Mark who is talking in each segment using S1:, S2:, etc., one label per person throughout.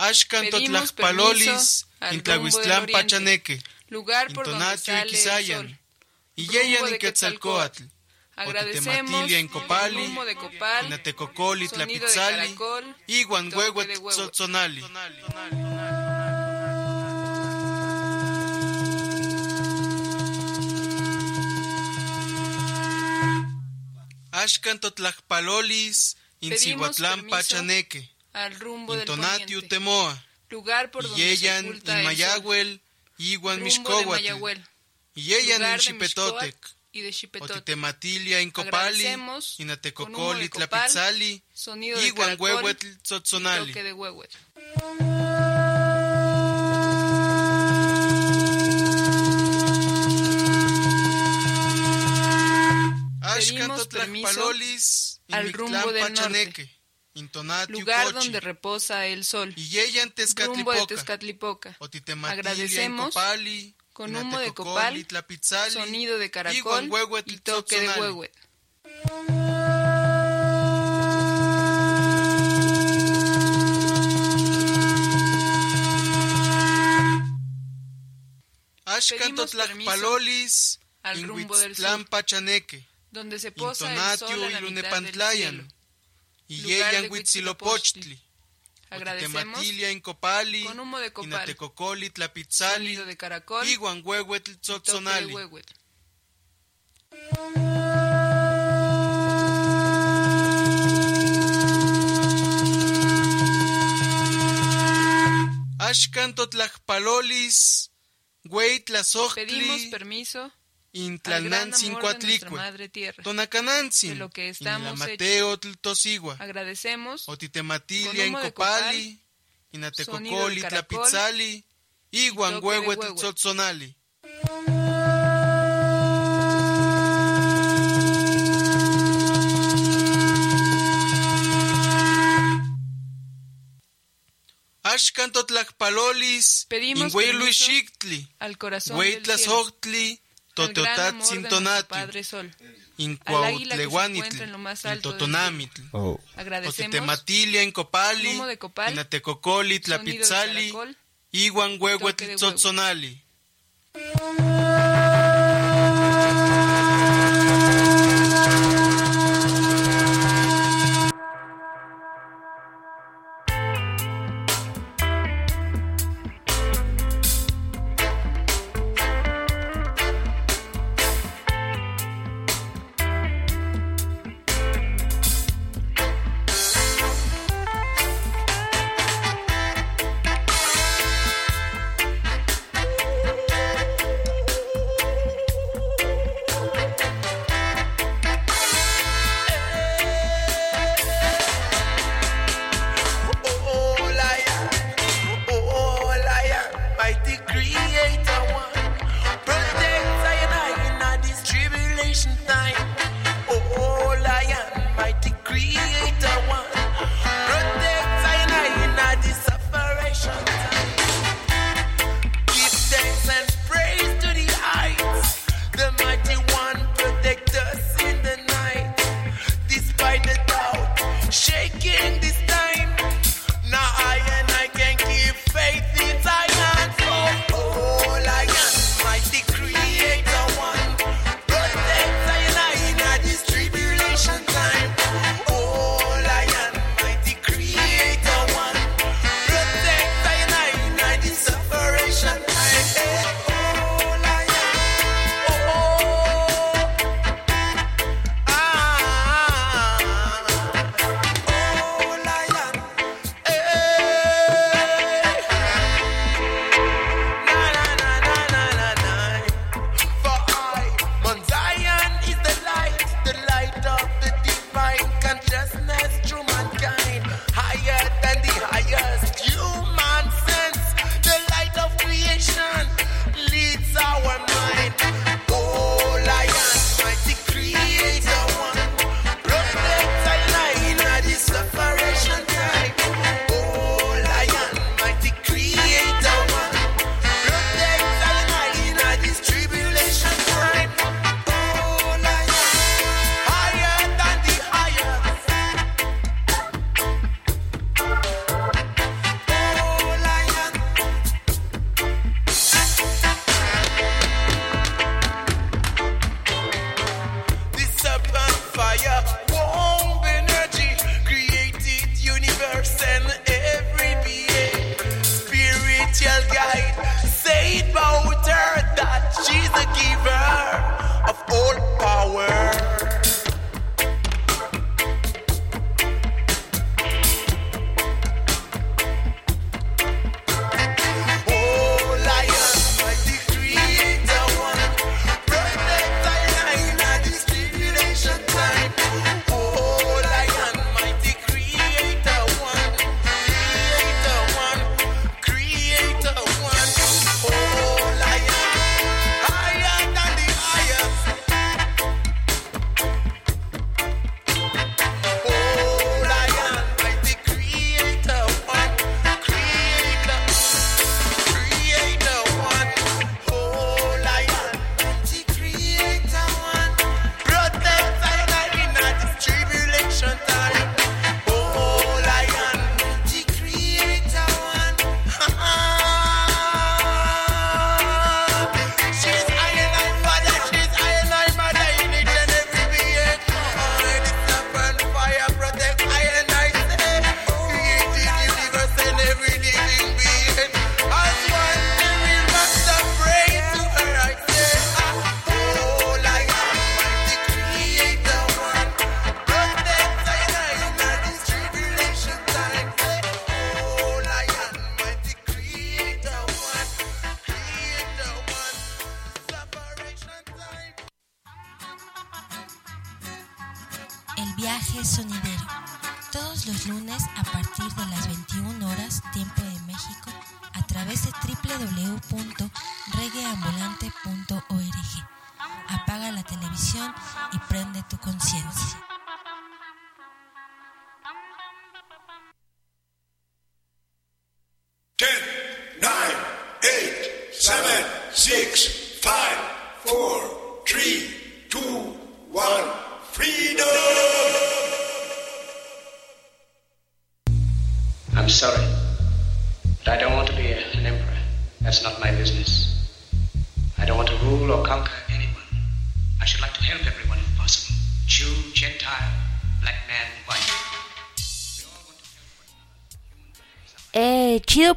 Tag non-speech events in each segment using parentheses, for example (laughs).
S1: Pedimos
S2: totlajpalolis, intlahuistlán pachaneque,
S1: lugar por sol.
S2: y
S1: rumbo
S2: yeyan
S1: de
S2: en Quetzalcoatl,
S1: Agradecemos
S2: en Copali,
S1: de copal, de
S2: Tlapitzali,
S1: caracol,
S2: Iguan
S1: toque de
S2: huehuet
S1: huehuet.
S2: tzotzonali. Axcan totlajpalolis, Inzihuatlán pachaneque,
S1: al rumbo del
S2: Intonatiu temoa,
S1: lugar por donde se oculta.
S2: Inmayahuel, yeyan
S1: Mixcoac y de Xipetote.
S2: Otitematilia en Copali,
S1: Agradecemos con humo
S2: Inatecocoli, Tlapitzali,
S1: caracol,
S2: huehuetl tzotzonali.
S1: al rumbo del
S2: Intonatiu
S1: lugar donde reposa el sol, rumbo de
S2: Tezcatlipoca,
S1: Agradecemos con humo de copal, sonido de caracol y toque de huehuet. Pedimos
S2: totlajpalolis,
S1: al rumbo del sur, donde se posa el sol a la mitad del cielo.
S2: Y yeyan Huitzilopochtli,
S1: Agradecemos
S2: en Copali,
S1: con humo de copal,
S2: Inatecocoli, Tlapitzali,
S1: de caracol, toque de
S2: tzotzonali.
S1: huehuet.
S2: Axcan totlajpalolis, Güey
S1: Pedimos permiso
S2: Intlalnantzin coatlicue. Tonacanantzin,
S1: lo que estamos
S2: Inlamateo tosigua,
S1: Agradecemos
S2: Otitematilia
S1: con
S2: en
S1: humo de
S2: Copali,
S1: sonido
S2: Inatecocoli, Tlapitzali, Iguan
S1: toque de
S2: huehuetl
S1: huehuet.
S2: tzotzonali. Axcan totlajpalolis,
S1: Pedimos
S2: Inhueluixictli,
S1: al corazón
S2: Güey
S1: del cielo, que se
S2: Incuautlehuanitl, Totonamitl,
S1: Agradecemos
S2: Otitematilia en Copali,
S1: humo de copal,
S2: Inatecocoli,
S1: sonido de
S2: Tlapitzali,
S1: caracol,
S2: Iguan huehuetl tzotzonali.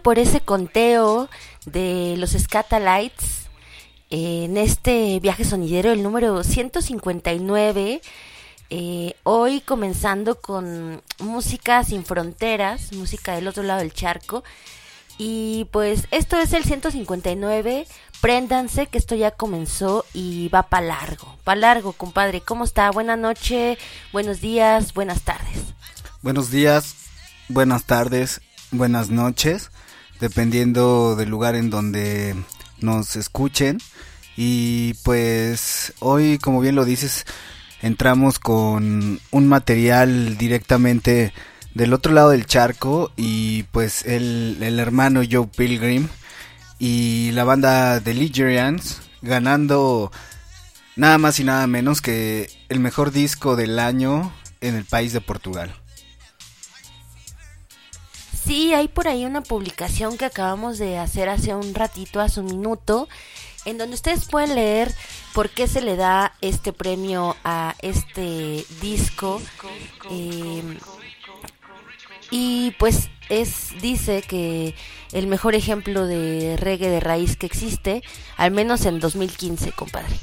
S3: Por ese conteo de los Scatalites en este viaje sonidero, el número 159. Eh, hoy comenzando con música sin fronteras, música del otro lado del charco. Y pues esto es el 159. Préndanse que esto ya comenzó y va para largo. Para largo, compadre. ¿Cómo está? Buenas noches, buenos días, buenas tardes.
S4: Buenos días, buenas tardes, buenas noches, dependiendo del lugar en donde nos escuchen. Y pues hoy, como bien lo dices, entramos con un material directamente del otro lado del charco y pues el, el hermano Joe Pilgrim y la banda The Ligerians ganando nada más y nada menos que el mejor disco del año en el país de Portugal.
S3: Sí, hay por ahí una publicación que acabamos de hacer hace un ratito, hace un minuto, en donde ustedes pueden leer por qué se le da este premio a este disco. Eh, y pues es dice que el mejor ejemplo de reggae de raíz que existe, al menos en 2015, compadre.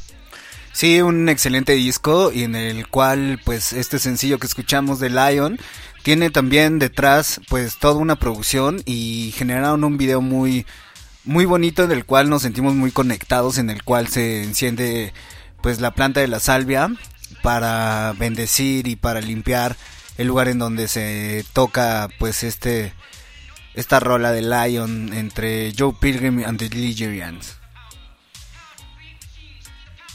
S4: Sí, un excelente disco y en el cual pues este sencillo que escuchamos de Lion tiene también detrás pues toda una producción y generaron un video muy muy bonito en el cual nos sentimos muy conectados, en el cual se enciende pues la planta de la salvia para bendecir y para limpiar el lugar en donde se toca pues este esta rola de Lion entre Joe Pilgrim and the Ligerians.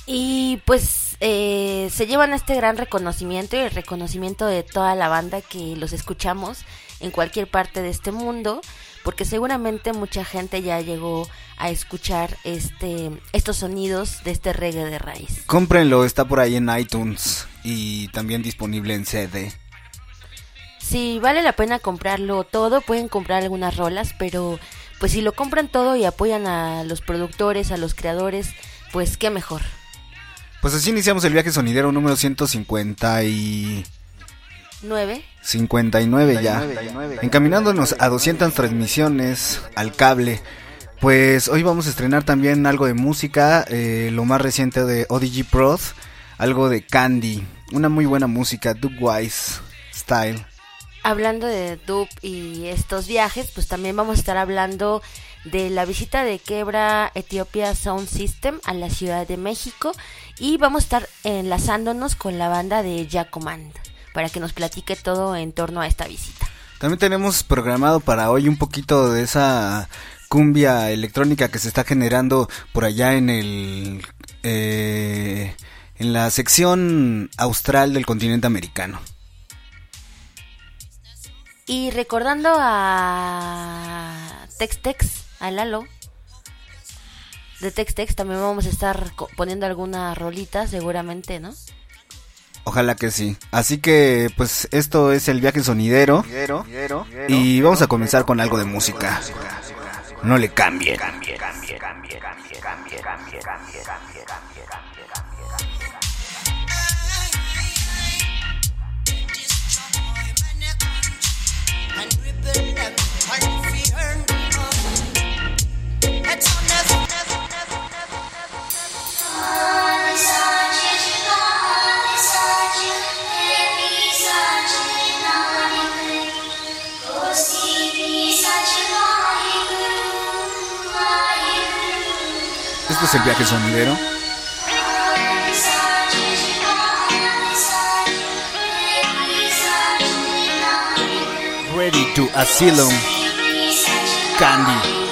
S3: Y pues eh, se llevan este gran reconocimiento y el reconocimiento de toda la banda que los escuchamos en cualquier parte de este mundo, porque seguramente mucha gente ya llegó a escuchar este estos sonidos de este reggae de raíz.
S4: Cómprenlo, está por ahí en iTunes y también disponible en CD.
S3: Sí, vale la pena comprarlo todo, pueden comprar algunas rolas, pero pues si lo compran todo y apoyan a los productores, a los creadores, pues qué mejor.
S4: Pues así iniciamos el viaje sonidero número 150 y...
S3: 9.
S4: 59 ya. Encaminándonos a 200 transmisiones al cable. Pues hoy vamos a estrenar también algo de música, eh, lo más reciente de ODG Proth, algo de Candy, una muy buena música, Dubwise Style.
S3: Hablando de Dub y estos viajes, pues también vamos a estar hablando de la visita de Quebra Ethiopia Sound System a la Ciudad de México y vamos a estar enlazándonos con la banda de Jacomand para que nos platique todo en torno a esta visita.
S4: También tenemos programado para hoy un poquito de esa cumbia electrónica que se está generando por allá en el eh, en la sección austral del continente americano.
S3: Y recordando a Tex Tex, a Lalo, de Tex Tex también vamos a estar poniendo alguna rolita seguramente, ¿no?
S4: Ojalá que sí. Así que pues esto es el viaje sonidero y vamos a comenzar con algo de música. No le cambie. cambie, cambie, cambie, cambie, cambie, cambie, cambie, cambie, Este es el viaje sonidero. Ready to
S5: Asylum Candy.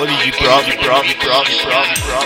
S6: Origi,
S5: prova, prova, prova,
S7: prova,
S3: prova.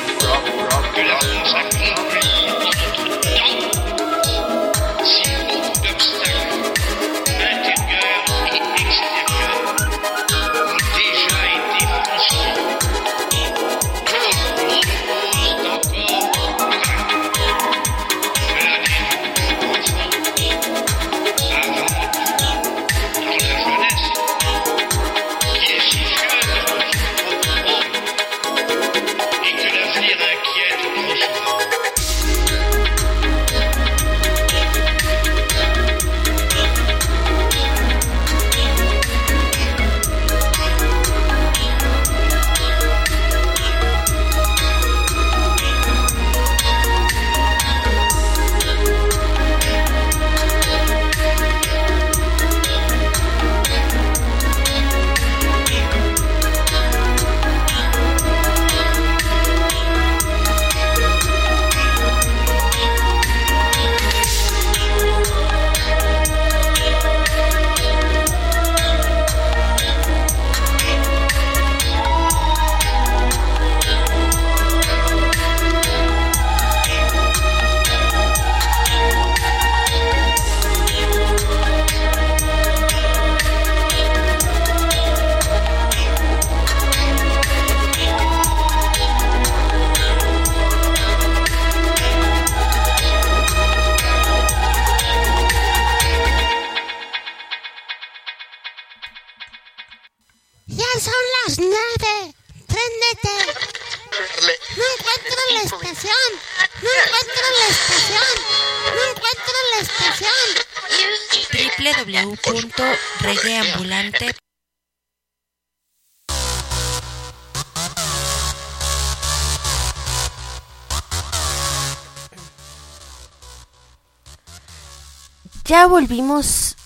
S3: Volvimos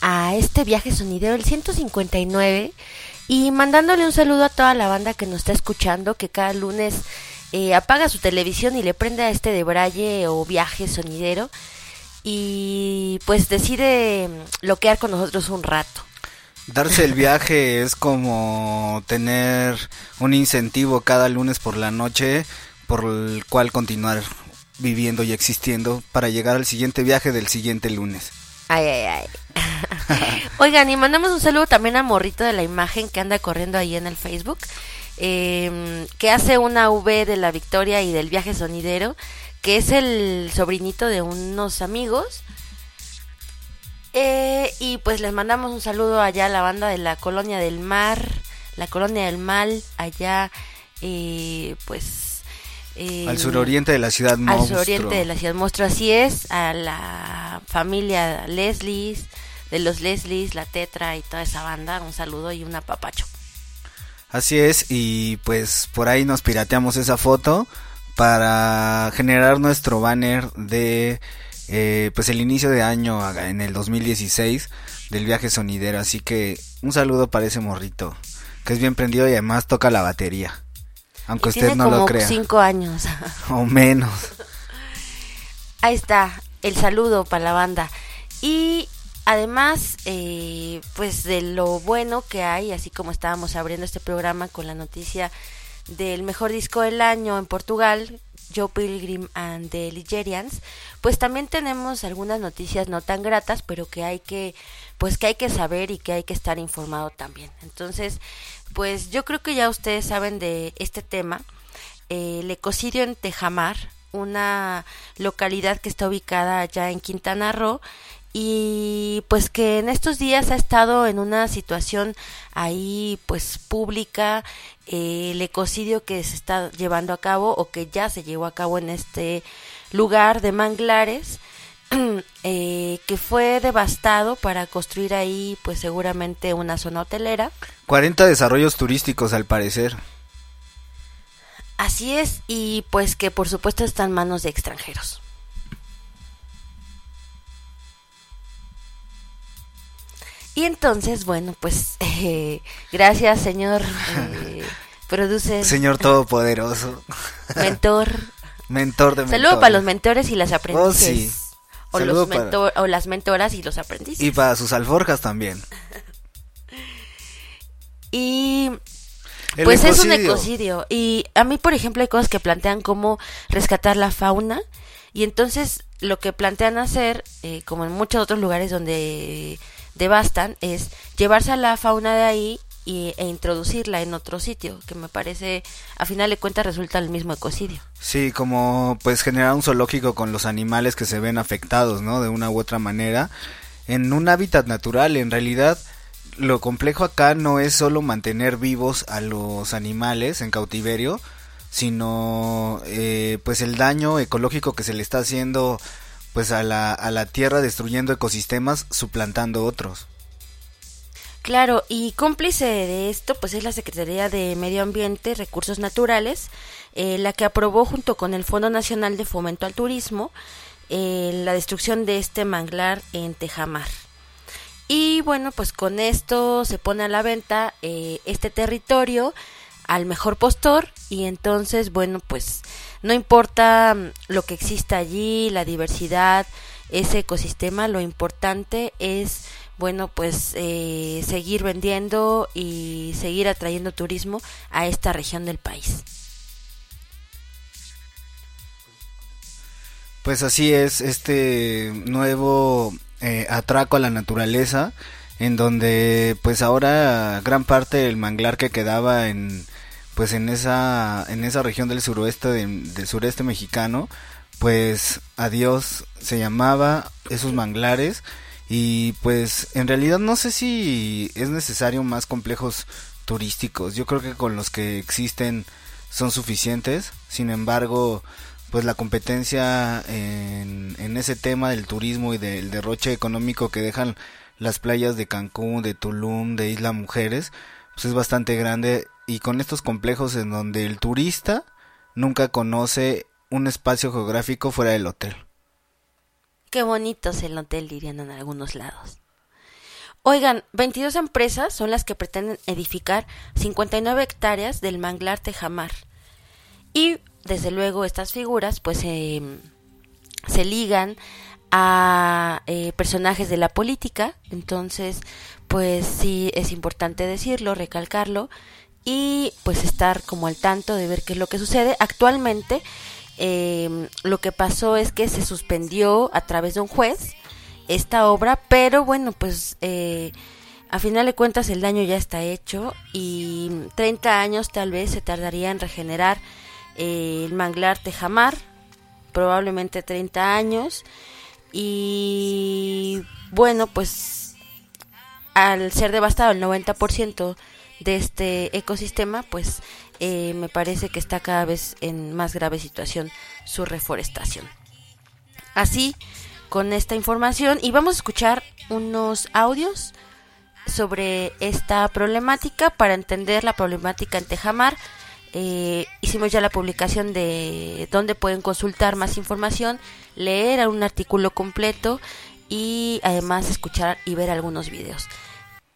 S3: a este viaje sonidero, el 159, y mandándole un saludo a toda la banda que nos está escuchando, que cada lunes eh, apaga su televisión y le prende a este de braille o viaje sonidero, y pues decide mm, loquear con nosotros un rato.
S4: Darse el viaje (laughs) es como tener un incentivo cada lunes por la noche por el cual continuar viviendo y existiendo para llegar al siguiente viaje del siguiente lunes.
S3: Ay, ay, ay. (laughs) Oigan, y mandamos un saludo también a Morrito de la imagen que anda corriendo ahí en el Facebook, eh, que hace una V de la Victoria y del viaje sonidero, que es el sobrinito de unos amigos. Eh, y pues les mandamos un saludo allá a la banda de la Colonia del Mar, la Colonia del Mal, allá, eh, pues eh,
S4: Al suroriente de la ciudad
S3: al
S4: monstruo.
S3: suroriente de la ciudad monstruo, así es, a la familia Leslies, de los Leslies, la Tetra y toda esa banda, un saludo y un apapacho.
S4: Así es, y pues por ahí nos pirateamos esa foto para generar nuestro banner de eh, pues el inicio de año en el 2016 del viaje sonidero. Así que un saludo para ese morrito, que es bien prendido y además toca la batería. Aunque
S3: Y
S4: usted
S3: tiene
S4: no
S3: como
S4: lo crea.
S3: cinco años. (laughs)
S4: O menos.
S3: Ahí está, el saludo para la banda. Y además, eh, pues de lo bueno que hay, así como estábamos abriendo este programa con la noticia del mejor disco del año en Portugal, Joe Pilgrim and the Ligerians, pues también tenemos algunas noticias no tan gratas, pero que hay que, pues que hay que saber y que hay que estar informado también. Entonces, pues yo creo que ya ustedes saben de este tema, eh, el ecocidio en Tejamar, una localidad que está ubicada allá en Quintana Roo y pues que en estos días ha estado en una situación ahí pues pública eh, el ecocidio que se está llevando a cabo o que ya se llevó a cabo en este lugar de manglares (clears throat) eh, que fue devastado para construir ahí pues seguramente una zona hotelera
S4: 40 desarrollos turísticos al parecer.
S3: Así es, y pues que por supuesto está en manos de extranjeros. Y entonces, bueno, pues eh, (laughs) gracias, señor eh, (laughs) producer,
S4: Señor Todopoderoso.
S3: mentor. (laughs)
S4: Mentor de
S3: Saludo
S4: mentores.
S3: para los mentores y las aprendices.
S4: Oh, sí.
S3: O,
S4: Saludo
S3: los
S4: para-
S3: o las mentoras y los aprendices.
S4: Y para sus alforjas también. (laughs)
S3: Y
S4: El
S3: pues es un
S4: ecocidio.
S3: ecocidio. Y a mí, por ejemplo, hay cosas que plantean cómo rescatar la fauna. Y entonces lo que plantean hacer, eh, como en muchos otros lugares donde devastan, es llevarse a la fauna de ahí y, e introducirla en otro sitio, que me parece, a final de cuentas, resulta el mismo ecocidio.
S4: Sí, como pues generar un zoológico con los animales que se ven afectados, ¿no? De una u otra manera. En un hábitat natural, en realidad, lo complejo acá no es solo mantener vivos a los animales en cautiverio, sino eh, pues el daño ecológico que se le está haciendo pues a la, a la tierra destruyendo ecosistemas suplantando otros.
S3: Claro, y cómplice de esto, pues es la Secretaría de Medio Ambiente Recursos Naturales, eh, la que aprobó junto con el Fondo Nacional de Fomento al Turismo eh, la destrucción de este manglar en Tejamar. Y bueno, pues con esto se pone a la venta eh, este territorio al mejor postor y entonces, bueno, pues no importa mm, lo que exista allí, la diversidad, ese ecosistema, lo importante es, bueno, pues eh, seguir vendiendo y seguir atrayendo turismo a esta región del país.
S4: Pues así es, este nuevo eh, atraco a la naturaleza, en donde pues ahora gran parte del manglar que quedaba en pues en esa en esa región del suroeste de- del sureste mexicano, pues adiós se llamaba esos manglares y pues en realidad no sé si es necesario más complejos turísticos. Yo creo que con los que existen son suficientes. Sin embargo, pues la competencia en, en ese tema del turismo y del derroche económico que dejan las playas de Cancún, de Tulum, de Isla Mujeres, pues es bastante grande y con estos complejos en donde el turista nunca conoce un espacio geográfico fuera del hotel.
S3: Qué bonito es el hotel, dirían en algunos lados. Oigan, 22 empresas son las que pretenden edificar 59 hectáreas del manglar Tejamar. Y desde luego estas figuras pues se ligan a eh, personajes de la política, entonces pues sí es importante decirlo, recalcarlo y pues estar como al tanto de ver qué es lo que sucede. Actualmente eh, lo que pasó es que se suspendió a través de un juez esta obra, pero bueno, pues eh, a final de cuentas el daño ya está hecho y 30 años tal vez se tardaría en regenerar eh, el manglar Tejamar, probablemente 30 años. Y bueno, pues al ser devastado el 90% de este ecosistema, pues eh, me parece que está cada vez en más grave situación su reforestación. Así, con esta información, y vamos a escuchar unos audios sobre esta problemática para entender la problemática en Tejamar. Eh, hicimos ya la publicación de donde pueden consultar más información, leer un artículo completo y además escuchar y ver algunos videos.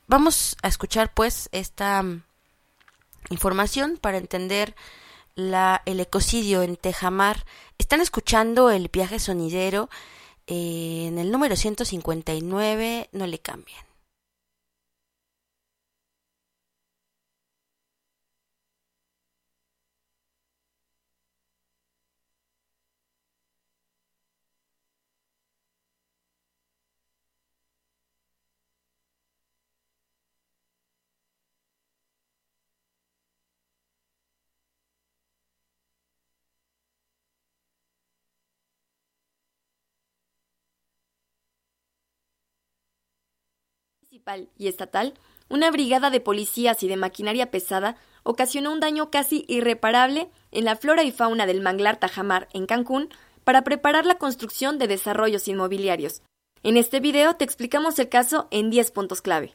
S3: Vamos a escuchar pues esta información para entender la, el ecocidio en Tejamar. Están escuchando el viaje sonidero eh, en el número 159, no le cambien.
S8: Y estatal, una brigada de policías y de maquinaria pesada ocasionó un daño casi irreparable en la flora y fauna del manglar Tajamar en Cancún para preparar la construcción de desarrollos inmobiliarios. En este video te explicamos el caso en 10 puntos clave.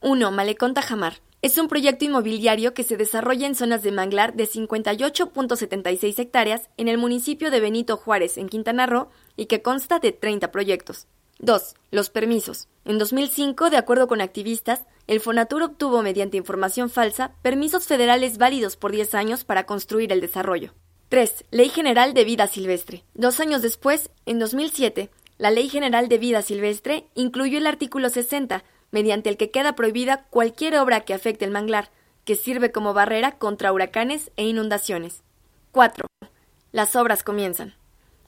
S8: 1. Malecón Tajamar. Es un proyecto inmobiliario que se desarrolla en zonas de manglar de 58.76 hectáreas en el municipio de Benito Juárez, en Quintana Roo, y que consta de 30 proyectos. 2. Los permisos. En 2005, de acuerdo con activistas, el Fonatur obtuvo mediante información falsa permisos federales válidos por 10 años para construir el desarrollo. 3. Ley General de Vida Silvestre. Dos años después, en 2007, la Ley General de Vida Silvestre incluyó el artículo 60, mediante el que queda prohibida cualquier obra que afecte el manglar, que sirve como barrera contra huracanes e inundaciones. 4. Las obras comienzan.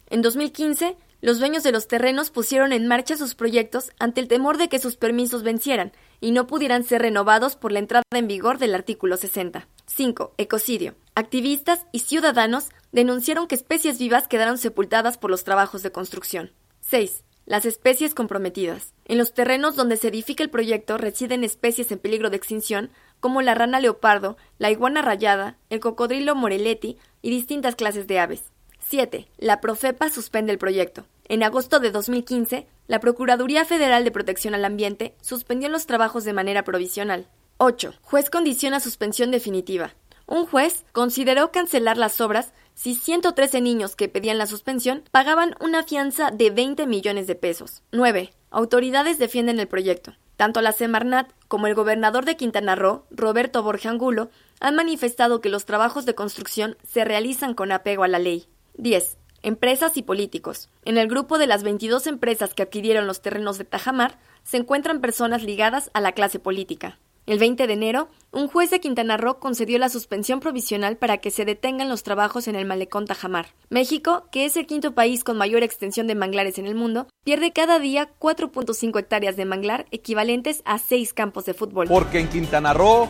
S8: En 2015, los dueños de los terrenos pusieron en marcha sus proyectos ante el temor de que sus permisos vencieran y no pudieran ser renovados por la entrada en vigor del artículo 60. 5. Ecocidio. Activistas y ciudadanos denunciaron que especies vivas quedaron sepultadas por los trabajos de construcción. 6. Las especies comprometidas. En los terrenos donde se edifica el proyecto residen especies en peligro de extinción, como la rana leopardo, la iguana rayada, el cocodrilo moreleti y distintas clases de aves. 7. La Profepa suspende el proyecto. En agosto de 2015, la Procuraduría Federal de Protección al Ambiente suspendió los trabajos de manera provisional. 8. Juez condiciona suspensión definitiva. Un juez consideró cancelar las obras si 113 niños que pedían la suspensión pagaban una fianza de 20 millones de pesos. 9. Autoridades defienden el proyecto. Tanto la Semarnat como el gobernador de Quintana Roo, Roberto Borja Angulo, han manifestado que los trabajos de construcción se realizan con apego a la ley. 10. Empresas y políticos. En el grupo de las 22 empresas que adquirieron los terrenos de Tajamar se encuentran personas ligadas a la clase política. El 20 de enero, un juez de Quintana Roo concedió la suspensión provisional para que se detengan los trabajos en el malecón Tajamar. México, que es el quinto país con mayor extensión de manglares en el mundo, pierde cada día 4.5 hectáreas de manglar, equivalentes a 6 campos de fútbol.
S9: Porque en Quintana Roo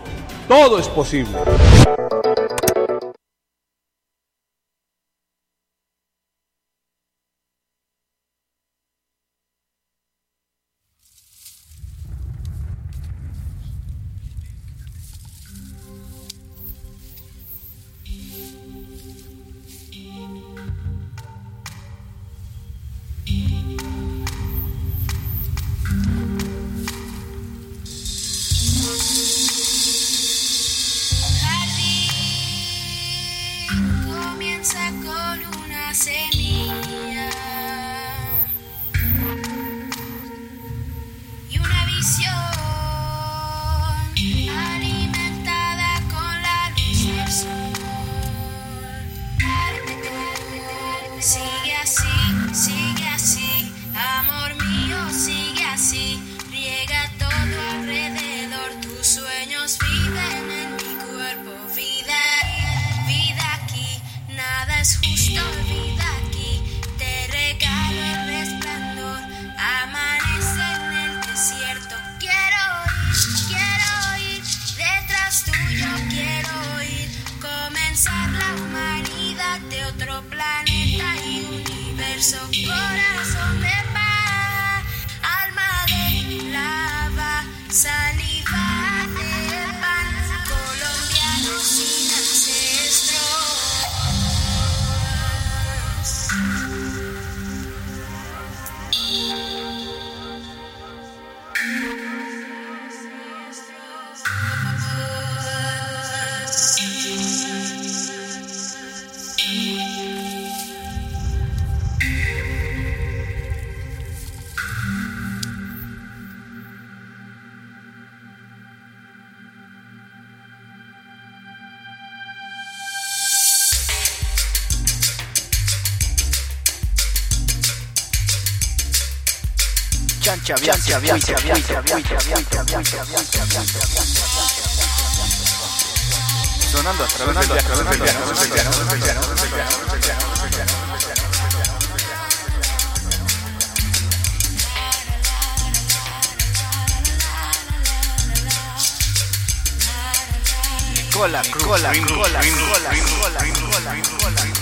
S9: todo es posible. Sonando, sonando, Nicola Cruz, Nicola Cruz, Nicola Cruz, Nicola Cruz, Nicola Cruz, Nicola Cruz,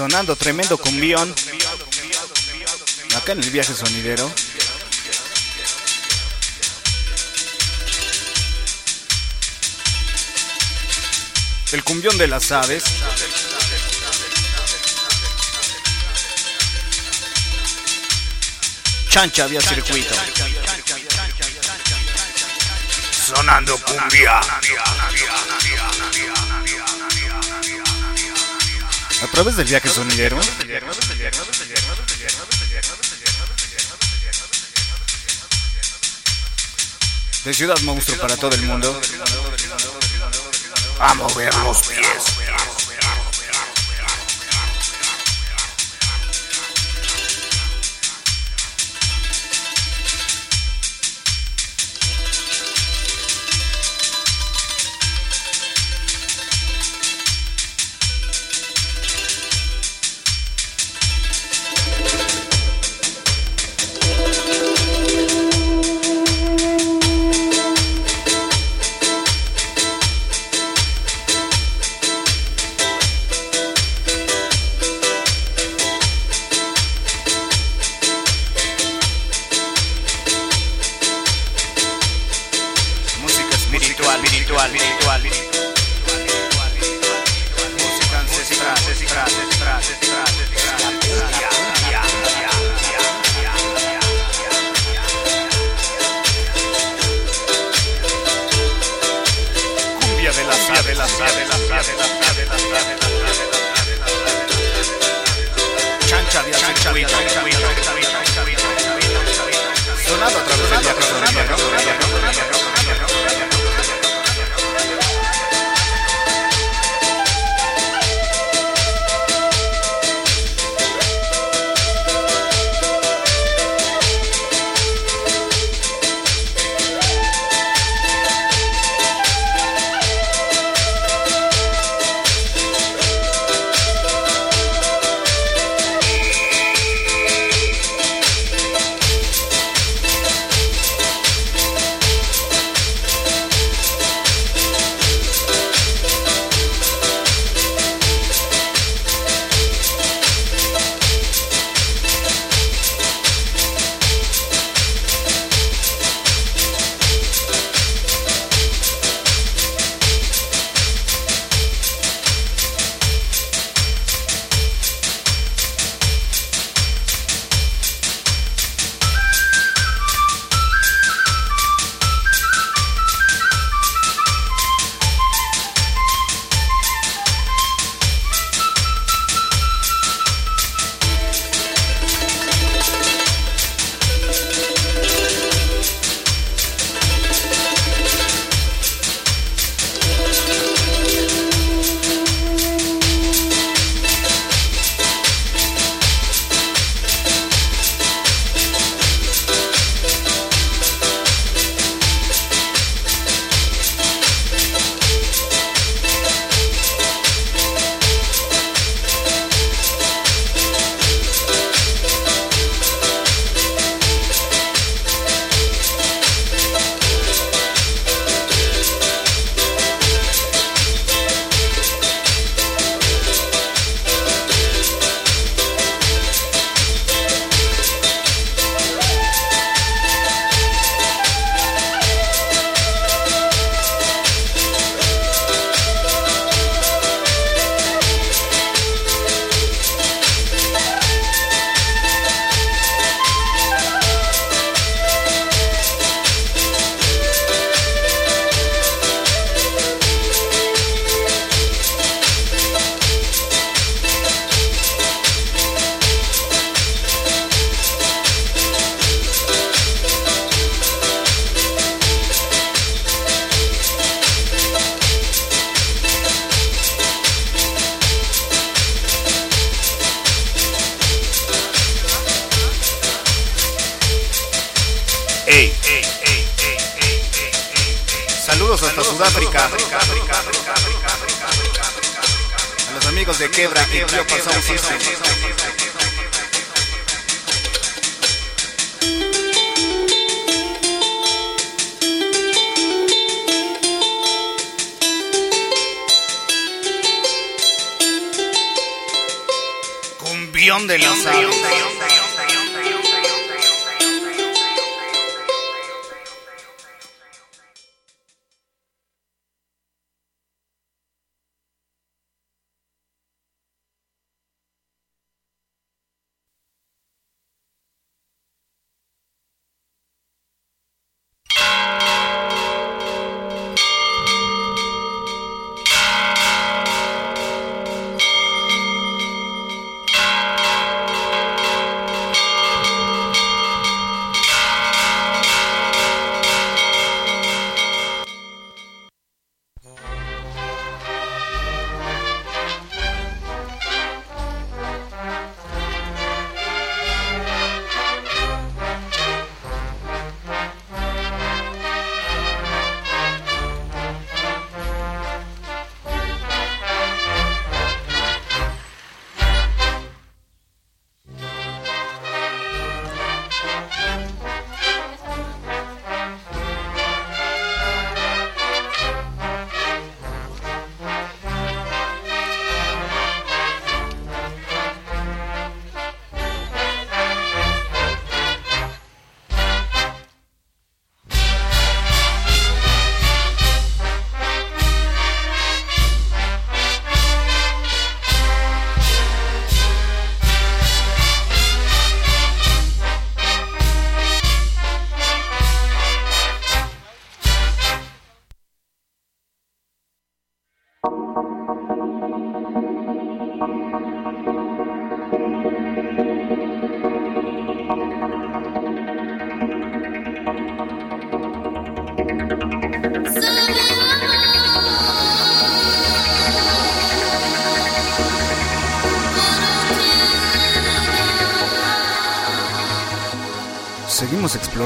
S9: sonando tremendo cumbión acá en el viaje sonidero. El cumbión de las aves. Chancha vía circuito.
S4: Sonando cumbia.
S9: A través del viaje sonidero. De Ciudad Monstruo para todo el mundo.
S4: Vamos a mover los pies.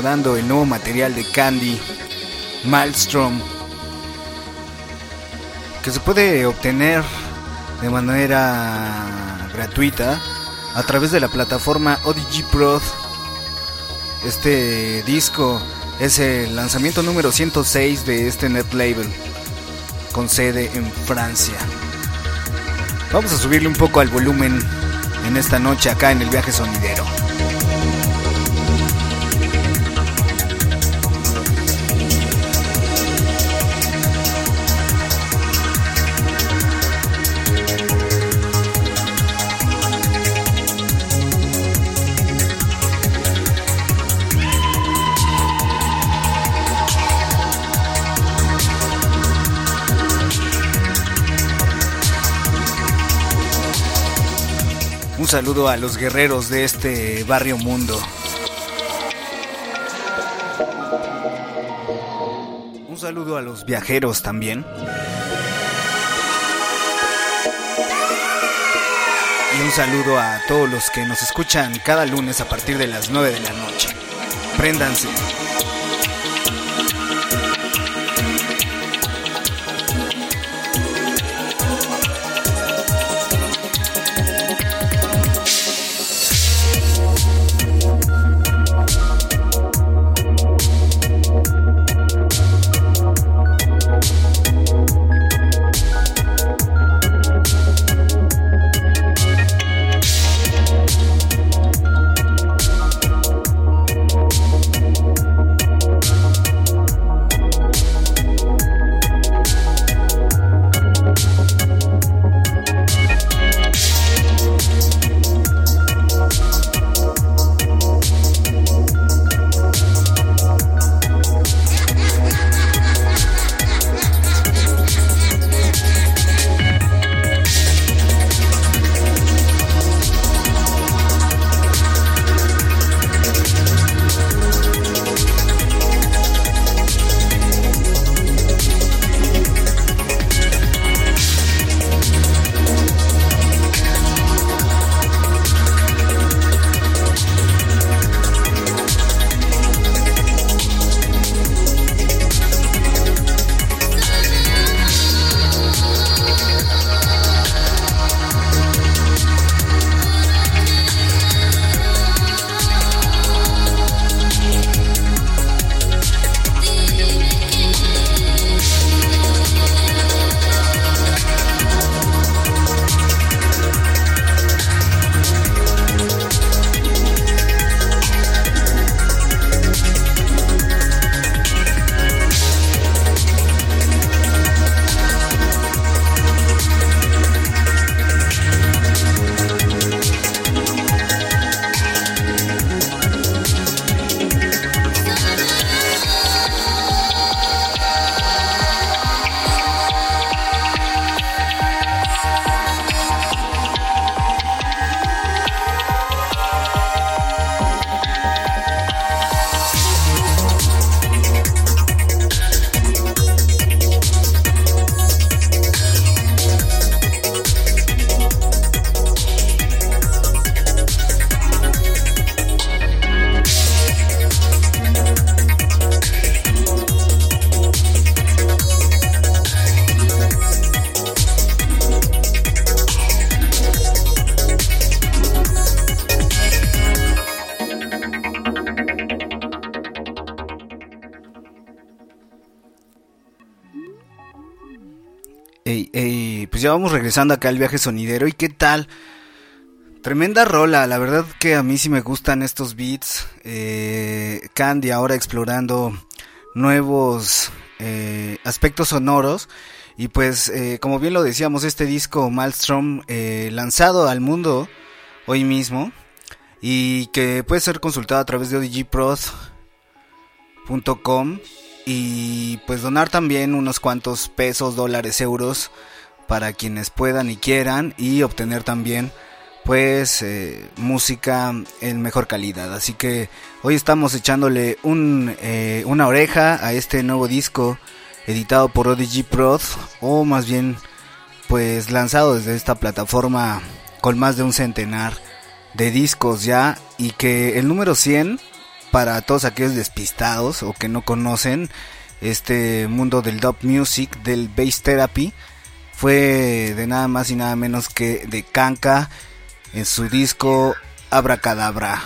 S4: Explorando el nuevo material de Candy, Maelstrom, que se puede obtener de manera gratuita a través de la plataforma ODG. Este disco es el lanzamiento número 106 de este net label, con sede en Francia. Vamos a subirle un poco al volumen en esta noche acá en el viaje sonidero. Saludo a los guerreros de este barrio mundo. Un saludo a los viajeros también. Y un saludo a todos los que nos escuchan cada lunes a partir de las 9 de la noche. Préndanse. Regresando acá al viaje sonidero. ¿Y qué tal? Tremenda rola, la verdad que a mí sí me gustan estos beats. Eh, Candy ahora explorando nuevos eh, aspectos sonoros. Y pues, eh, como bien lo decíamos, este disco Maelstrom eh, lanzado al mundo hoy mismo y que puede ser consultado a través de odigprod.com y pues donar también unos cuantos pesos, dólares, euros para quienes puedan y quieran y obtener también pues eh, música en mejor calidad. Así que hoy estamos echándole un, eh, una oreja a este nuevo disco editado por ODG Prod o más bien pues lanzado desde esta plataforma con más de un centenar de discos ya y que el número 100 para todos aquellos despistados o que no conocen este mundo del dub music, del bass therapy, fue de nada más y nada menos que de Kanka en su disco Abracadabra.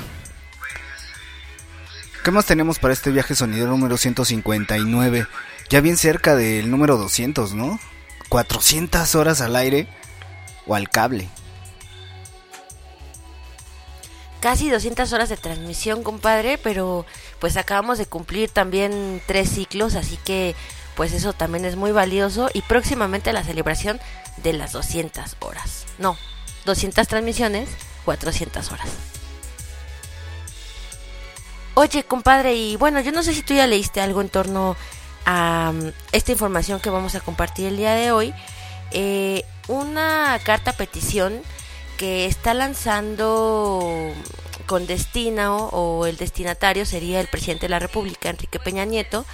S4: ¿Qué más tenemos para este viaje sonido número 159? Ya bien cerca del número 200, ¿no? 400 horas al aire o al cable.
S3: Casi 200 horas de transmisión, compadre, pero pues acabamos de cumplir también tres ciclos, así que pues eso también es muy valioso y próximamente la celebración de las 200 horas. No, 200 transmisiones, 400 horas. Oye, compadre, y bueno, yo no sé si tú ya leíste algo en torno a um, esta información que vamos a compartir el día de hoy. Eh, una carta petición que está lanzando con destino o el destinatario sería el presidente de la República, Enrique Peña Nieto,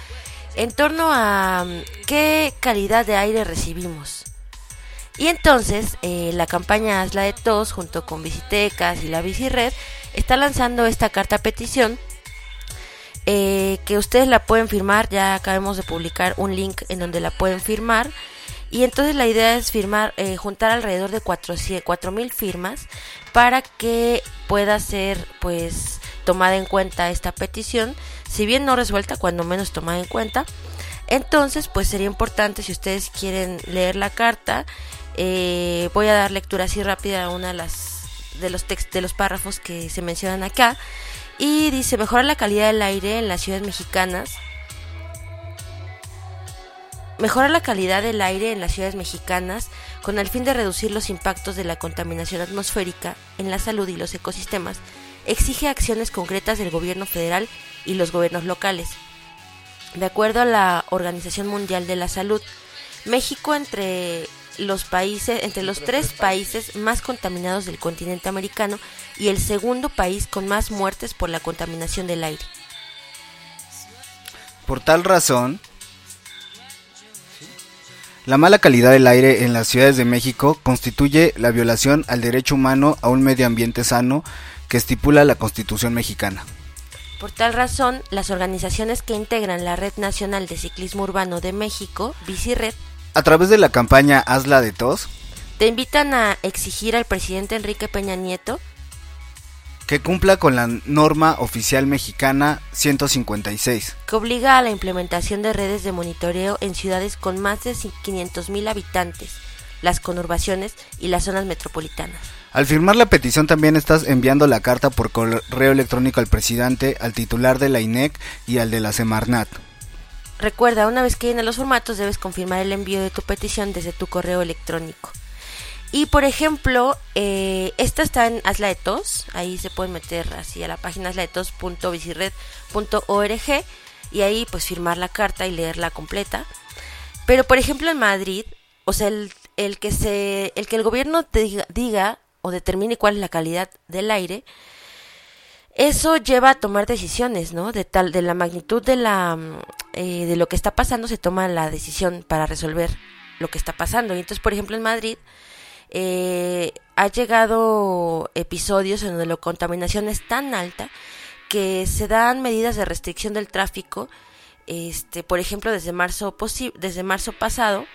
S3: en torno a um, qué calidad de aire recibimos. Y entonces eh, la campaña Hazla de Tos junto con Visitecas y la Bicired está lanzando esta carta petición eh, que ustedes la pueden firmar, ya acabamos de publicar un link en donde la pueden firmar. Y entonces la idea es firmar, eh, juntar alrededor de 4 mil firmas para que pueda ser pues tomada en cuenta esta petición, si bien no resuelta, cuando menos tomada en cuenta. Entonces pues sería importante si ustedes quieren leer la carta, eh, voy a dar lectura así rápida a una de las de los textos de los párrafos que se mencionan acá y dice mejorar la calidad del aire en las ciudades mexicanas mejorar la calidad del aire en las ciudades mexicanas con el fin de reducir los impactos de la contaminación atmosférica en la salud y los ecosistemas exige acciones concretas del gobierno federal y los gobiernos locales. De acuerdo a la Organización Mundial de la Salud, México entre los países, entre los tres países más contaminados del continente americano y el segundo país con más muertes por la contaminación del aire.
S4: Por tal razón, la mala calidad del aire en las ciudades de México constituye la violación al derecho humano a un medio ambiente sano que estipula la Constitución mexicana.
S3: Por tal razón, las organizaciones que integran la Red Nacional de Ciclismo Urbano de México, Bicired,
S4: a través de la campaña Hazla de Tos,
S3: te invitan a exigir al presidente Enrique Peña Nieto
S4: que cumpla con la norma oficial mexicana 156,
S3: que obliga a la implementación de redes de monitoreo en ciudades con más de 500.000 habitantes, las conurbaciones y las zonas metropolitanas.
S4: Al firmar la petición también estás enviando la carta por correo electrónico al presidente, al titular de la INEC y al de la Semarnat.
S3: Recuerda, una vez que llenes los formatos debes confirmar el envío de tu petición desde tu correo electrónico. Y por ejemplo, eh, esta está en Hazla de Tos, ahí se pueden meter así a la página asladetos.bicired.org y ahí pues firmar la carta y leerla completa. Pero por ejemplo en Madrid, o sea, el, el que se el que el gobierno te diga, diga o determine cuál es la calidad del aire, eso lleva a tomar decisiones, ¿no? De tal, de la magnitud de la, eh, de lo que está pasando, se toma la decisión para resolver lo que está pasando. Y entonces, por ejemplo, en Madrid, eh, ha llegado episodios en donde la contaminación es tan alta que se dan medidas de restricción del tráfico, este, por ejemplo, desde marzo, desde marzo pasado,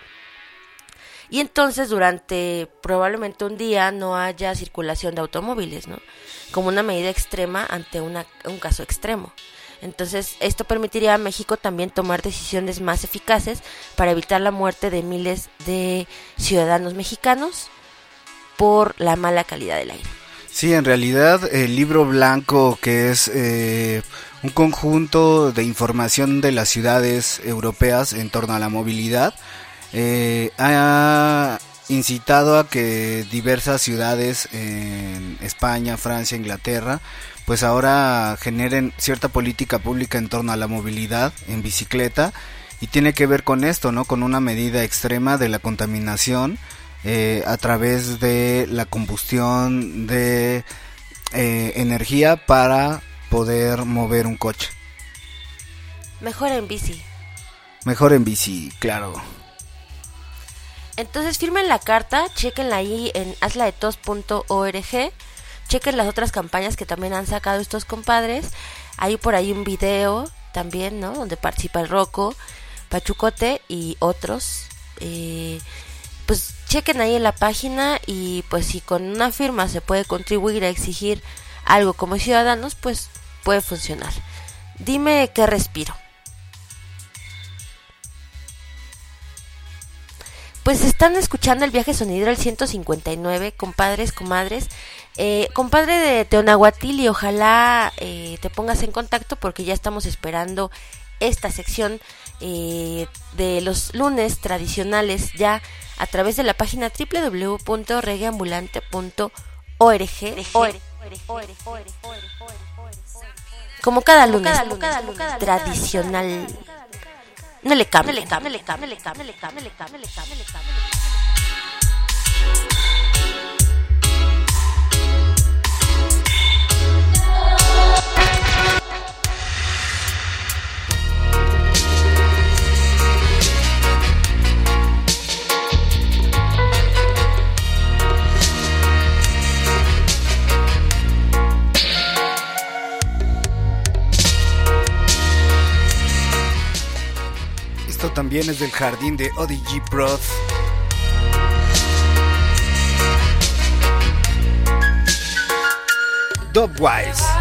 S3: y entonces durante probablemente un día no haya circulación de automóviles, ¿no? Como una medida extrema ante una, un caso extremo. Entonces, esto permitiría a México también tomar decisiones más eficaces para evitar la muerte de miles de ciudadanos mexicanos por la mala calidad del aire.
S4: Sí, en realidad el libro blanco, que es eh, un conjunto de información de las ciudades europeas en torno a la movilidad, eh, ha incitado a que diversas ciudades en España, Francia, Inglaterra, pues ahora generen cierta política pública en torno a la movilidad en bicicleta y tiene que ver con esto, ¿no? Con una medida extrema de la contaminación eh, a través de la combustión de eh, energía para poder mover un coche.
S3: Mejor en bici.
S4: Mejor en bici, claro.
S3: Entonces firmen la carta, chequenla ahí en hazladetos.org, chequen las otras campañas que también han sacado estos compadres. Hay por ahí un video también, ¿no? Donde participa el Roco, Pachucote y otros. Eh, pues chequen ahí en la página y pues si con una firma se puede contribuir a exigir algo como ciudadanos, pues puede funcionar. Dime qué respiro. Pues están escuchando el viaje sonidero el 159, compadres, comadres. Eh, compadre de Teonahuatil y ojalá eh, te pongas en contacto porque ya estamos esperando esta sección eh, de los lunes tradicionales ya a través de la página www.regueambulante.org. Como cada lunes, tradicional. No le cambie, no le cambie, no le cambie, no le cambie, no le cambie, no le cambie,
S4: Esto también es del jardín de ODG Proth. Dubwise.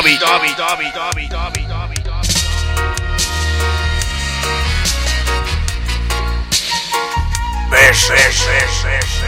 S6: Dobby, Dobby, Dobby, Dobby, Dobby, Dobby, Dobby. Ves, ves, ves,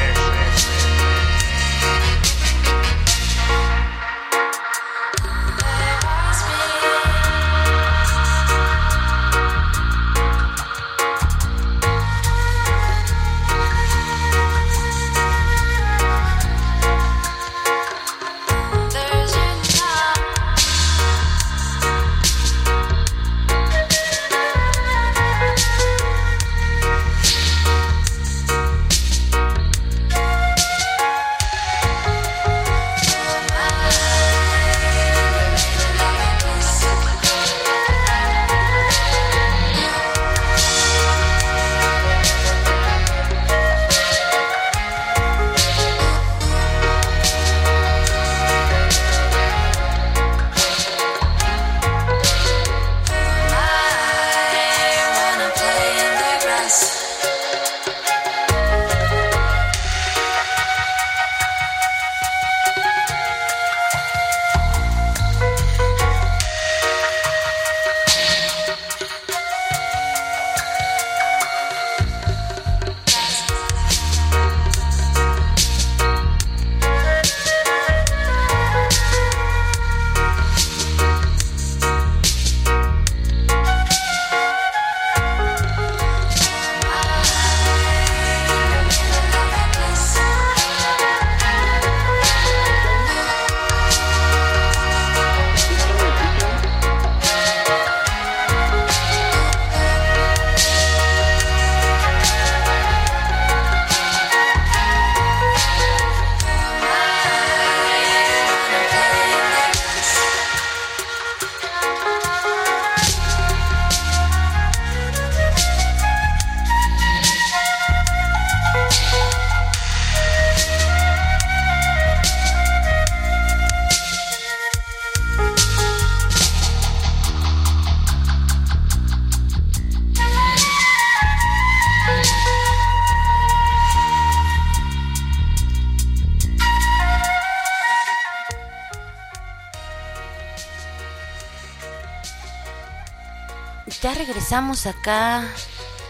S3: regresamos acá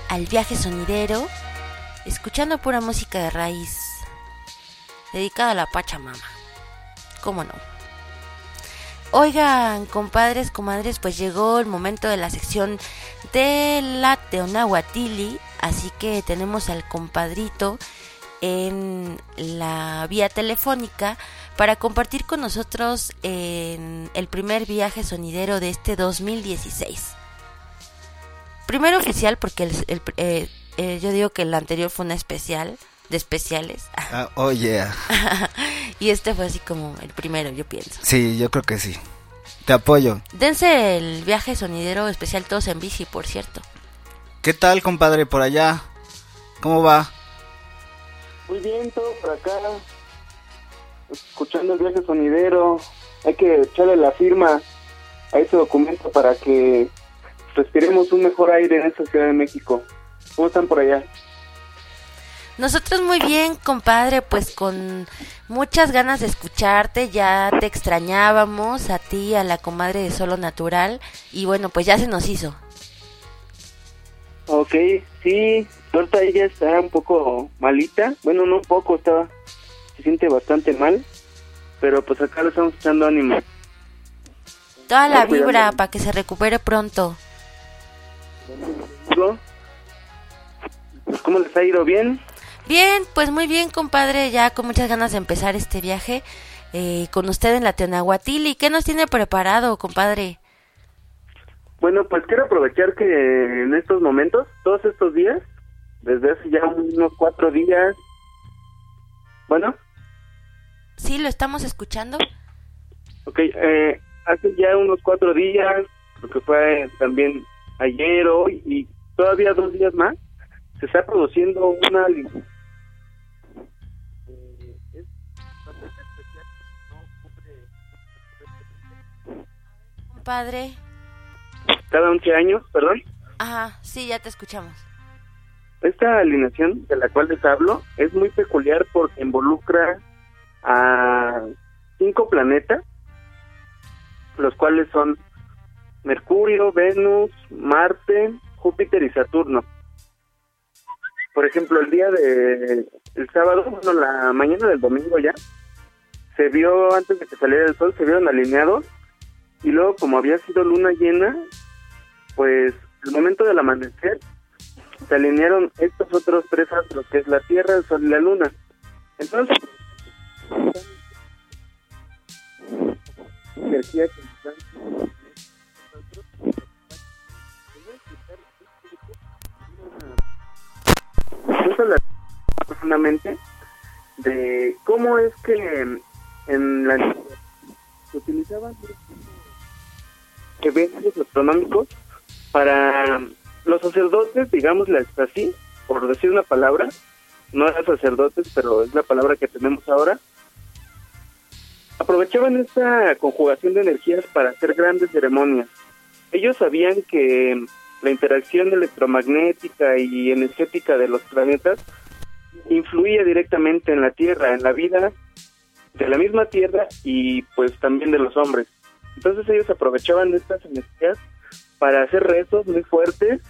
S3: al viaje sonidero, escuchando pura música de raíz, dedicada a la Pachamama. ¿Cómo no? Oigan, compadres, comadres, pues llegó el momento de la sección de la Teonahuatili, así que tenemos al compadrito en la vía telefónica para compartir con nosotros en el primer viaje sonidero de este 2016. Primero oficial porque el- el- eh, eh, yo digo que el anterior fue una especial de especiales (laughs)
S4: Ah, oh, yeah.
S3: y este fue así como el primero, yo pienso.
S4: Sí, yo creo que sí. Te apoyo.
S3: Dense el viaje sonidero especial todos en bici, por cierto.
S4: ¿Qué tal, compadre, por allá? ¿Cómo va?
S10: Muy bien, todo por acá. Escuchando el viaje sonidero. Hay que echarle la firma a ese documento para que respiremos un mejor aire en esta Ciudad de México. ¿Cómo están por allá?
S3: Nosotros muy bien, compadre, pues con muchas ganas de escucharte, ya te extrañábamos a ti, a la comadre de Solo Natural, y bueno, pues ya se nos hizo.
S10: Ok, sí, ahorita ella está un poco malita. Bueno, no un poco, estaba, se siente bastante mal. Pero pues acá le estamos echando ánimo.
S3: Toda la vibra para que se recupere pronto.
S10: Pues, ¿Cómo les ha ido? ¿Bien?
S3: Bien, pues muy bien, compadre, ya con muchas ganas de empezar este viaje eh, con usted en la Teonahuatili. ¿Qué nos tiene preparado, compadre?
S10: Bueno, pues quiero aprovechar que en estos momentos, todos estos días, desde hace ya unos cuatro días, bueno,
S3: ¿Sí lo estamos escuchando?
S10: ok, eh, hace ya unos cuatro días, lo que fue también ayer, hoy y todavía dos días más, se está produciendo una
S3: Compadre.
S10: cada 11 años, perdón.
S3: Ajá, sí, ya te escuchamos.
S10: Esta alineación de la cual les hablo es muy peculiar porque involucra a cinco planetas, los cuales son Mercurio, Venus, Marte, Júpiter y Saturno. Por ejemplo, el día de el sábado, bueno, la mañana del domingo ya, se vio antes de que saliera el sol, se vieron alineados y luego como había sido luna llena, pues el momento del amanecer se alinearon estos otros tres astros, que es la Tierra, el Sol y la Luna. Entonces, energía que Eso la profundamente de cómo es que en la se utilizaban eventos astronómicos para los sacerdotes, digámosle así, por decir una palabra, no eran sacerdotes, pero es la palabra que tenemos ahora, aprovechaban esta conjugación de energías para hacer grandes ceremonias. Ellos sabían que la interacción electromagnética y energética de los planetas influía directamente en la Tierra, en la vida de la misma Tierra y pues también de los hombres. Entonces ellos aprovechaban estas energías para hacer rezos muy fuertes,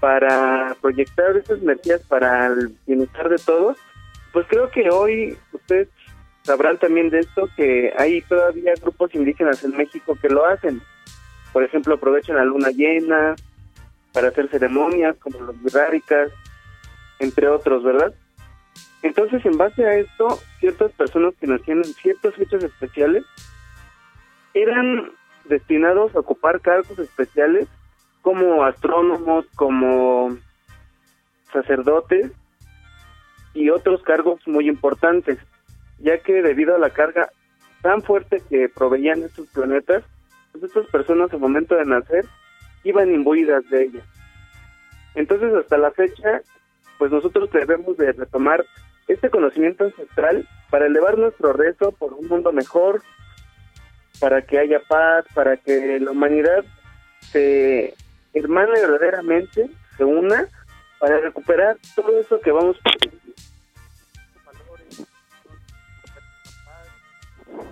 S10: para proyectar esas energías para el bienestar de todos. Pues creo que hoy ustedes sabrán también de esto que hay todavía grupos indígenas en México que lo hacen. Por ejemplo, aprovechan la luna llena para hacer ceremonias como los virráricas, entre otros, ¿verdad? Entonces, en base a esto, ciertas personas que nacían en ciertas fechas especiales eran destinados a ocupar cargos especiales como astrónomos, como sacerdotes y otros cargos muy importantes, ya que debido a la carga tan fuerte que proveían estos planetas, pues estas personas al momento de nacer iban imbuidas de ellas. Entonces hasta la fecha, pues nosotros debemos de retomar este conocimiento ancestral para elevar nuestro rezo por un mundo mejor, para que haya paz, para que la humanidad se hermane verdaderamente, se una, para recuperar todo eso que vamos.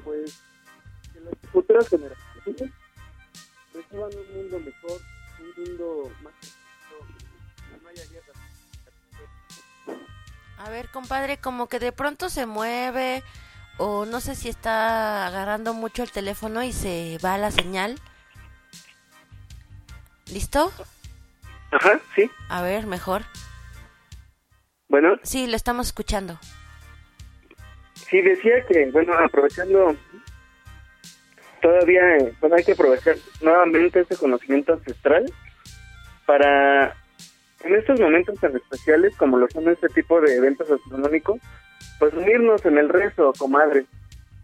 S10: Pues que las futuras generaciones reciban un mundo mejor, un mundo más no haya guerra.
S3: A ver, compadre, como que de pronto se mueve o no sé si está agarrando mucho el teléfono y se va la señal. ¿Listo?
S10: Ajá, sí.
S3: A ver, mejor.
S10: Bueno,
S3: Sí, lo estamos escuchando.
S10: sí decía que, bueno, aprovechando todavía, bueno, hay que aprovechar nuevamente ese conocimiento ancestral para, en estos momentos tan especiales como lo son este tipo de eventos astronómicos, pues unirnos en el rezo, comadre,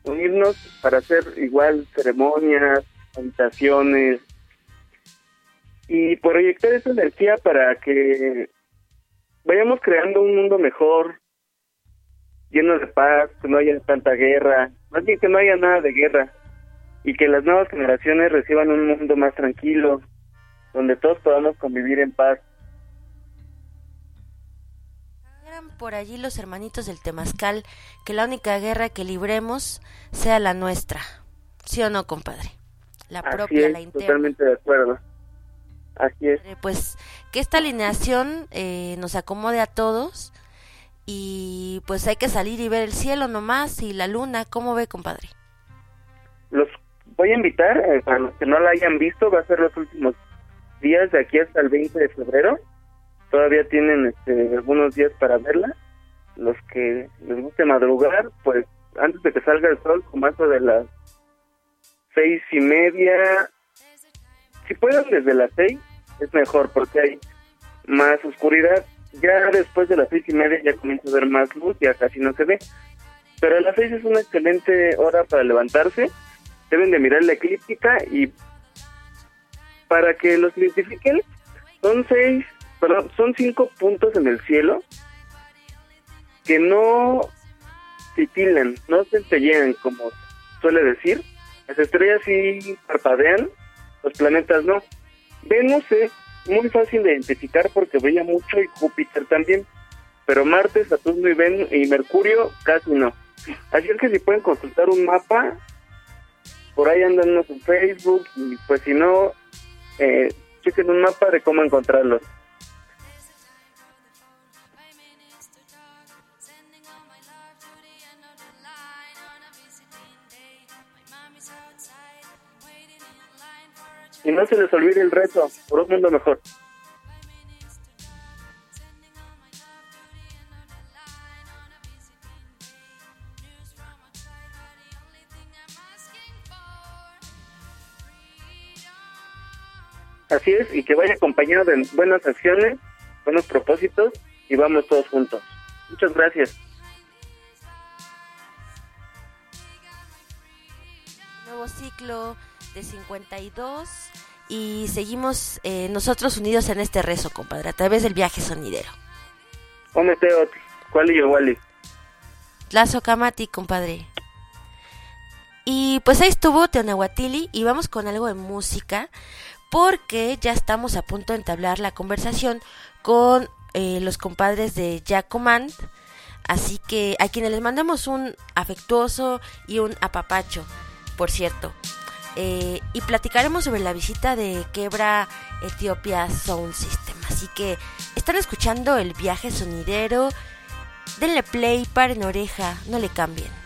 S10: unirnos para hacer igual ceremonias, habitaciones y proyectar esa energía para que vayamos creando un mundo mejor, lleno de paz, que no haya tanta guerra, más bien que no haya nada de guerra y que las nuevas generaciones reciban un mundo más tranquilo, donde todos podamos convivir en paz.
S3: Eran por allí los hermanitos del Temazcal que la única guerra que libremos sea la nuestra. ¿Sí o no, compadre? La
S10: Así
S3: propia,
S10: es,
S3: la interna.
S10: totalmente de acuerdo. Así es.
S3: Pues que esta alineación eh, nos acomode a todos y pues hay que salir y ver el cielo nomás y la luna. ¿Cómo ve, compadre?
S10: Voy a invitar, eh, para los que no la hayan visto, va a ser los últimos días de aquí hasta el 20 de febrero. Todavía tienen este, algunos días para verla. Los que les guste madrugar, pues antes de que salga el sol, como eso de las seis y media, si pueden desde las seis, es mejor porque hay más oscuridad. Ya después de las seis y media ya comienza a ver más luz, ya casi no se ve. Pero a las seis es una excelente hora para levantarse. Deben de mirar la eclíptica y para que los identifiquen, son seis, perdón, son cinco puntos en el cielo que no titilan, no centellean como suele decir. Las estrellas sí parpadean, los planetas no. Venus es muy fácil de identificar porque brilla mucho y Júpiter también, pero Marte, Saturno y, Ven y Mercurio casi no. Así es que si pueden consultar un mapa, por ahí andan en Facebook y pues si no, eh, chequen un mapa de cómo encontrarlos. Y no se les olvide el reto, por un mundo mejor. Así es, y que vaya acompañado de buenas acciones, buenos propósitos, y vamos todos juntos. Muchas gracias.
S3: Nuevo ciclo de 52 y seguimos eh, nosotros unidos en este rezo, compadre, a través del viaje sonidero.
S10: Ometeo, ¿cuál y Wally?
S3: Lazo Kamati, compadre. Y pues ahí estuvo Teonahuatili y vamos con algo de música porque ya estamos a punto de entablar la conversación con eh, los compadres de Jacomand. Así que a quienes les mandamos un afectuoso y un apapacho, por cierto. Eh, y platicaremos sobre la visita de Quebra Etiopía Sound System. Así que están escuchando el viaje sonidero. Denle play, paren oreja, no le cambien.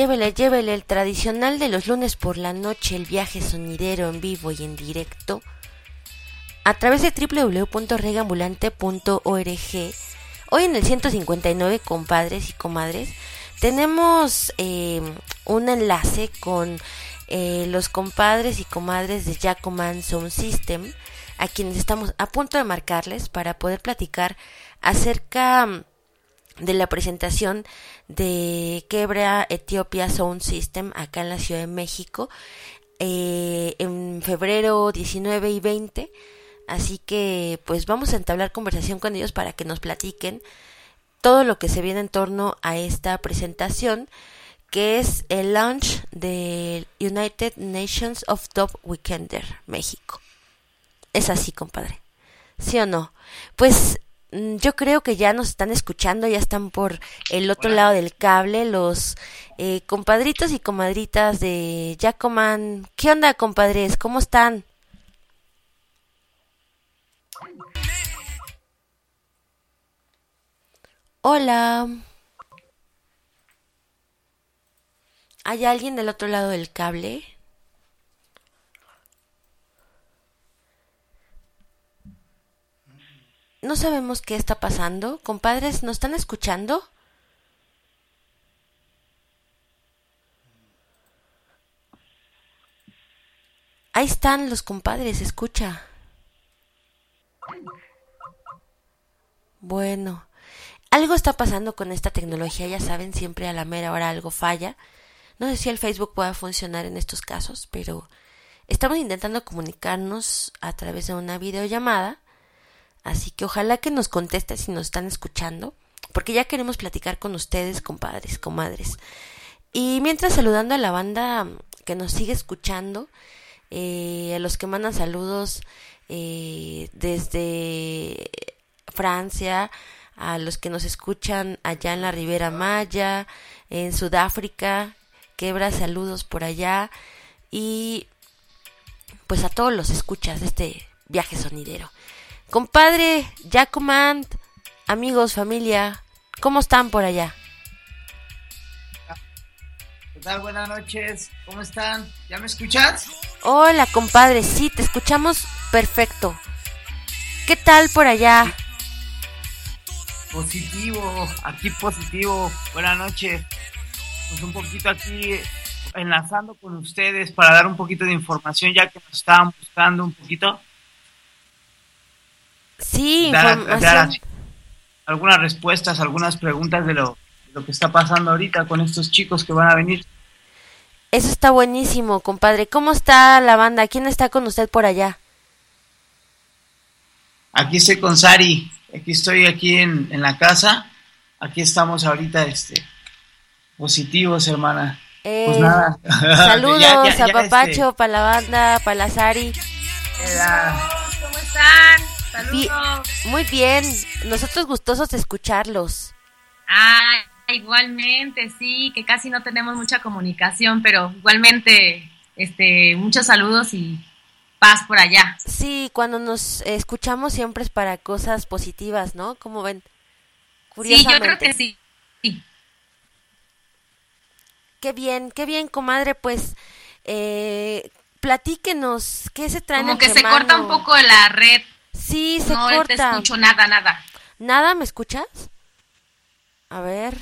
S3: Llévele, llévele el tradicional de los lunes por la noche, el viaje sonidero en vivo y en directo a través de www.regambulante.org. Hoy en el 159, compadres y comadres, tenemos eh, un enlace con eh, los compadres y comadres de Jacoman Sound System, a quienes estamos a punto de marcarles para poder platicar acerca de la presentación de Quebra Etiopía Sound System acá en la Ciudad de México eh, en febrero 19 y 20 así que pues vamos a entablar conversación con ellos para que nos platiquen todo lo que se viene en torno a esta presentación que es el launch del United Nations of Top Weekender México. Es así compadre. ¿sí o no? pues yo creo que ya nos están escuchando, ya están por el otro lado del cable los eh, compadritos y comadritas de Jacoman. ¿Qué onda, compadres? ¿Cómo están? Hola. ¿Hay alguien del otro lado del cable? No sabemos qué está pasando. Compadres, ¿nos están escuchando? Ahí están los compadres, escucha. Bueno, algo está pasando con esta tecnología, ya saben, siempre a la mera hora algo falla. No sé si el Facebook pueda funcionar en estos casos, pero estamos intentando comunicarnos a través de una videollamada. Así que ojalá que nos conteste si nos están escuchando, porque ya queremos platicar con ustedes, compadres, comadres. Y mientras saludando a la banda que nos sigue escuchando, eh, a los que mandan saludos eh, desde Francia, a los que nos escuchan allá en la Ribera Maya, en Sudáfrica, quebra saludos por allá y pues a todos los escuchas de este viaje sonidero. Compadre, Jacomant, amigos, familia, ¿cómo están por allá?
S11: ¿Qué tal? Buenas noches, ¿cómo están? ¿Ya me escuchas?
S3: Hola, compadre, sí, te escuchamos perfecto. ¿Qué tal por allá?
S11: Positivo, aquí positivo. Buenas noches. Pues un poquito aquí enlazando con ustedes para dar un poquito de información ya que nos estaban buscando un poquito.
S3: Sí,
S11: Dar- algunas respuestas, algunas preguntas de lo, de lo que está pasando ahorita con estos chicos que van a venir.
S3: Eso está buenísimo, compadre. ¿Cómo está la banda? ¿Quién está con usted por allá?
S11: Aquí estoy con Sari, aquí estoy aquí en, en la casa. Aquí estamos ahorita este positivos, hermana.
S3: Eh,
S11: Pues nada. (laughs)
S3: Saludos
S11: Ya, ya,
S3: a
S11: ya,
S3: Papacho, para la banda, para la Sari.
S12: ¿Cómo están? Saludos.
S3: Muy bien, nosotros gustosos de escucharlos.
S12: Ah, igualmente, sí, que casi no tenemos mucha comunicación, pero igualmente, este, muchos saludos y paz por allá.
S3: Sí, cuando nos escuchamos siempre es para cosas positivas, ¿no? Como ven?
S12: Sí,
S3: Curiosamente.
S12: yo creo que sí.
S3: Qué bien, qué bien, comadre, pues eh, platíquenos, ¿qué se traen
S12: Como que se corta un poco la red.
S3: Sí, se
S12: no
S3: corta.
S12: te escucho nada, nada.
S3: ¿Nada? ¿Me escuchas? A ver.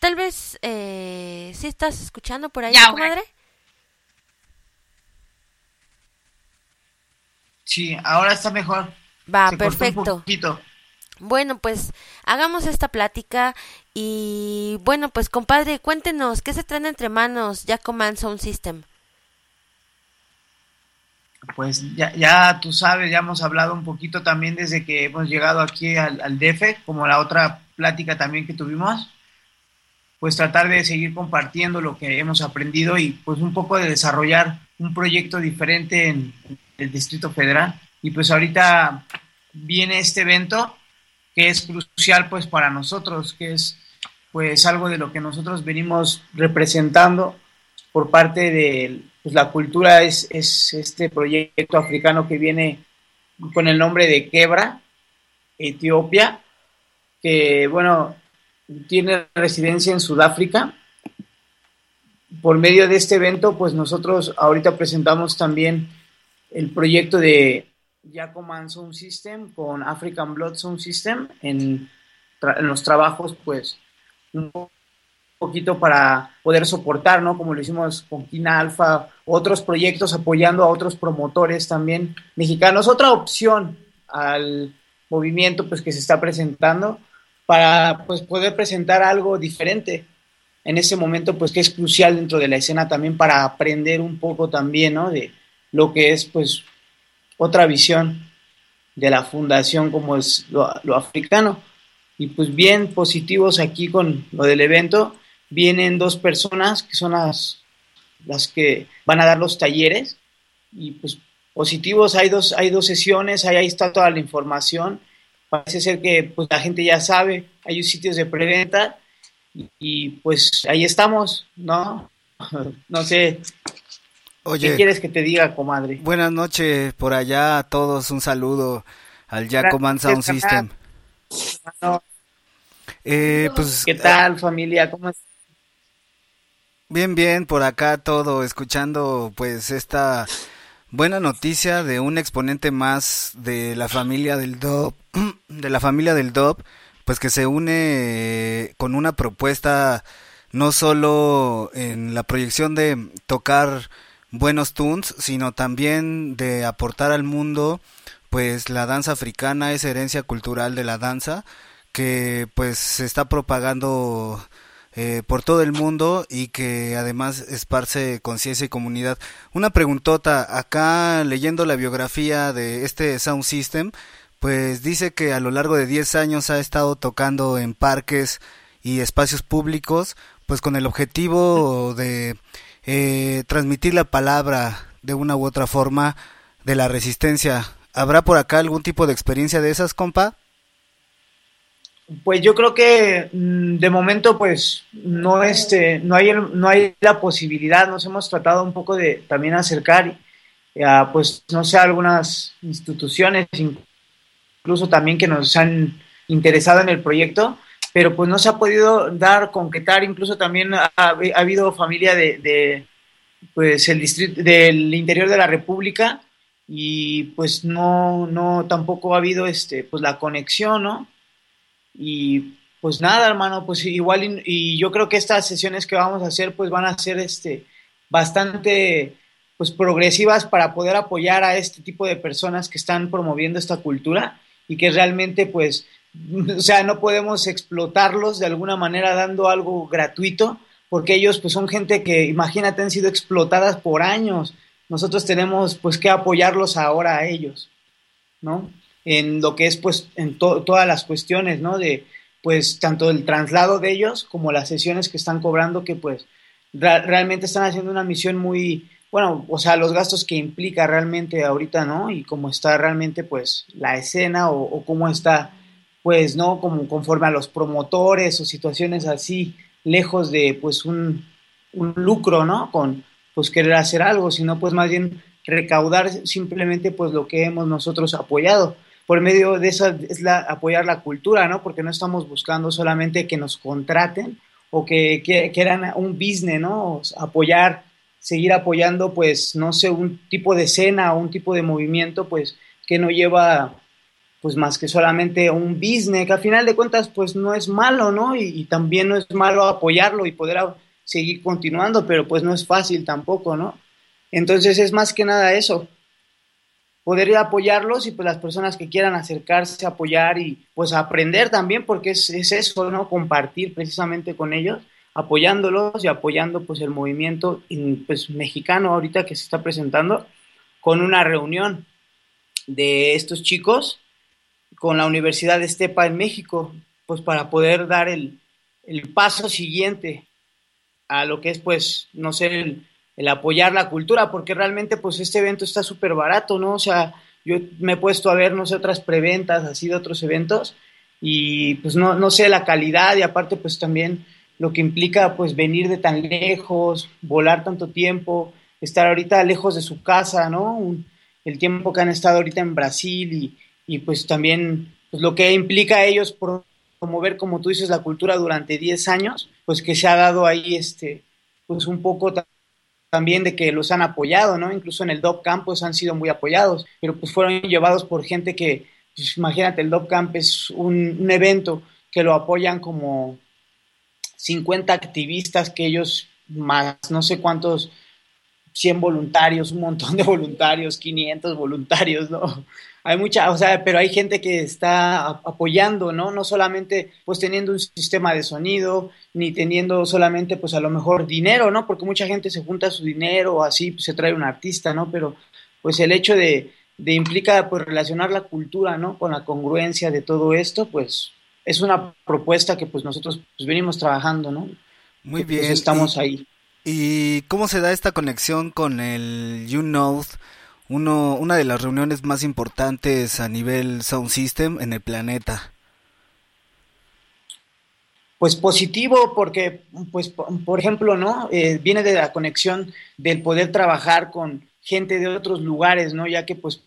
S3: Tal vez, eh, ¿sí estás escuchando por ahí,
S12: Ya,
S3: comadre?
S11: Sí, ahora está mejor.
S3: Va,
S11: Se cortó un
S3: perfecto.
S11: poquito.
S3: Bueno, pues hagamos esta plática y bueno, pues compadre, cuéntenos, ¿qué se traen entre manos Jacoman Sound System?
S11: Pues ya, ya tú sabes, ya hemos hablado un poquito también desde que hemos llegado aquí al, al DF, como la otra plática también que tuvimos, pues tratar de seguir compartiendo lo que hemos aprendido y pues un poco de desarrollar un proyecto diferente en el Distrito Federal. Y pues ahorita viene este evento que es crucial pues para nosotros, que es pues algo de lo que nosotros venimos representando por parte de pues, la cultura, es, es este proyecto africano que viene con el nombre de Quebra, Etiopía, que bueno, tiene residencia en Sudáfrica. Por medio de este evento, pues nosotros ahorita presentamos también el proyecto de Jacoman Sound System con African Blood Sound System en, en los trabajos, pues un poquito para poder soportar, ¿no? Como lo hicimos con Kina Alpha, otros proyectos apoyando a otros promotores también mexicanos. Otra opción al movimiento, pues que se está presentando para, pues, poder presentar algo diferente en ese momento, pues que es crucial dentro de la escena también para aprender un poco también, ¿no? De lo que es, pues, otra visión de la fundación como es lo africano. Y pues bien positivos aquí con lo del evento. Vienen dos personas que son las, las que van a dar los talleres. Y pues positivos, hay dos, hay dos sesiones, ahí, ahí está toda la información. Parece ser que pues la gente ya sabe, hay sitios de preventa y, y, pues ahí estamos, ¿no? (laughs) No sé.
S4: Oye.
S11: ¿Qué quieres que te diga, comadre?
S4: Buenas noches por allá a todos, un saludo al Jacoman Sound System.
S11: hermano.
S4: Eh, pues
S11: ¿Qué tal, familia? ¿Cómo estás?
S4: Bien, bien, por acá todo, escuchando pues esta buena noticia de un exponente más de la familia del DOP, (clears throat) de la familia del DOP, pues que se une eh, con una propuesta no solo en la proyección de tocar buenos tunes, sino también de aportar al mundo pues la danza africana, esa herencia cultural de la danza que pues se está propagando eh, por todo el mundo y que además esparce conciencia y comunidad. Una preguntota, acá leyendo la biografía de este Sound System, pues dice que a lo largo de 10 años ha estado tocando en parques y espacios públicos, pues con el objetivo de eh, transmitir la palabra de una u otra forma de la resistencia. ¿Habrá por acá algún tipo de experiencia de esas, compa?
S11: Pues yo creo que mm, de momento pues no este no hay no hay la posibilidad, nos hemos tratado un poco de también acercar a pues no sé algunas instituciones incluso también que nos han interesado en el proyecto, pero pues no se ha podido dar concretar, incluso también ha, ha habido familia de, de, pues el distrito del interior de la República y pues no no tampoco ha habido este pues la conexión, ¿no? Y pues nada, hermano, pues igual y, yo creo que estas sesiones que vamos a hacer pues van a ser este bastante pues progresivas para poder apoyar a este tipo de personas que están promoviendo esta cultura y que realmente pues (laughs) o sea, no podemos explotarlos de alguna manera dando algo gratuito porque ellos pues son gente que imagínate han sido explotadas por años. Nosotros tenemos pues que apoyarlos ahora a ellos, ¿no? En lo que es pues en to todas las cuestiones, ¿no? De pues tanto el traslado de ellos como las sesiones que están cobrando que pues realmente están haciendo una misión muy, bueno, o sea, los gastos que implica realmente ahorita, ¿no? Y cómo está realmente pues la escena o, o cómo está pues, ¿no? Como conforme a los promotores o situaciones así, lejos de pues un, un lucro, ¿no? Con pues querer hacer algo, sino pues más bien recaudar simplemente pues lo que hemos nosotros apoyado por medio de eso es la, apoyar la cultura, ¿no? Porque no estamos buscando solamente que nos contraten o que, que quieran un business, ¿no? Apoyar, seguir apoyando, pues, no sé, un tipo de escena o un tipo de movimiento, pues, que no lleva, pues, más que solamente un business, que al final de cuentas, pues, no es malo, ¿no? Y, y también no es malo apoyarlo y poder seguir continuando, pero pues no es fácil tampoco, ¿no? Entonces es más que nada eso, poder apoyarlos y pues las personas que quieran acercarse, apoyar y pues aprender también, porque es, es, eso, ¿no? Compartir precisamente con ellos, apoyándolos y apoyando pues el movimiento pues, mexicano ahorita que se está presentando con una reunión de estos chicos con la Universidad de Estepa en México, pues para poder dar el, el paso siguiente a lo que es pues, no sé, el, el apoyar la cultura, porque realmente pues este evento está súper barato, ¿no? O sea, yo me he puesto a ver, no sé, otras preventas así de otros eventos y pues no, no sé la calidad y aparte pues también lo que implica pues venir de tan lejos, volar tanto tiempo, estar ahorita lejos de su casa, ¿no? El tiempo que han estado ahorita en Brasil y, y pues también pues, lo que implica a ellos promover, como tú dices, la cultura durante 10 años, pues que se ha dado ahí este, pues un poco también de que los han apoyado, ¿no? Incluso en el DOP Camp pues han sido muy apoyados, pero pues fueron llevados por gente que, pues imagínate, el DOP Camp es un, un evento que lo apoyan como 50 activistas que ellos más no sé cuántos 100 voluntarios, un montón de voluntarios, 500 voluntarios, ¿no? Hay mucha, o sea, pero hay gente que está apoyando, ¿no? No solamente pues teniendo un sistema de sonido, ni teniendo solamente pues a lo mejor dinero, ¿no? Porque mucha gente se junta su dinero o así pues, se trae un artista, ¿no? Pero pues el hecho de, de implica pues relacionar la cultura, ¿no? Con la congruencia de todo esto, pues es una propuesta que pues nosotros pues venimos trabajando, ¿no?
S4: Muy bien.
S11: Pues, estamos ahí.
S4: ¿Y cómo se da esta conexión con el You Know, uno, una de las reuniones más importantes a nivel Sound System en el planeta?
S11: Pues positivo porque, pues, por ejemplo, ¿no? Eh, viene de la conexión del poder trabajar con gente de otros lugares, ¿no? Ya que, pues,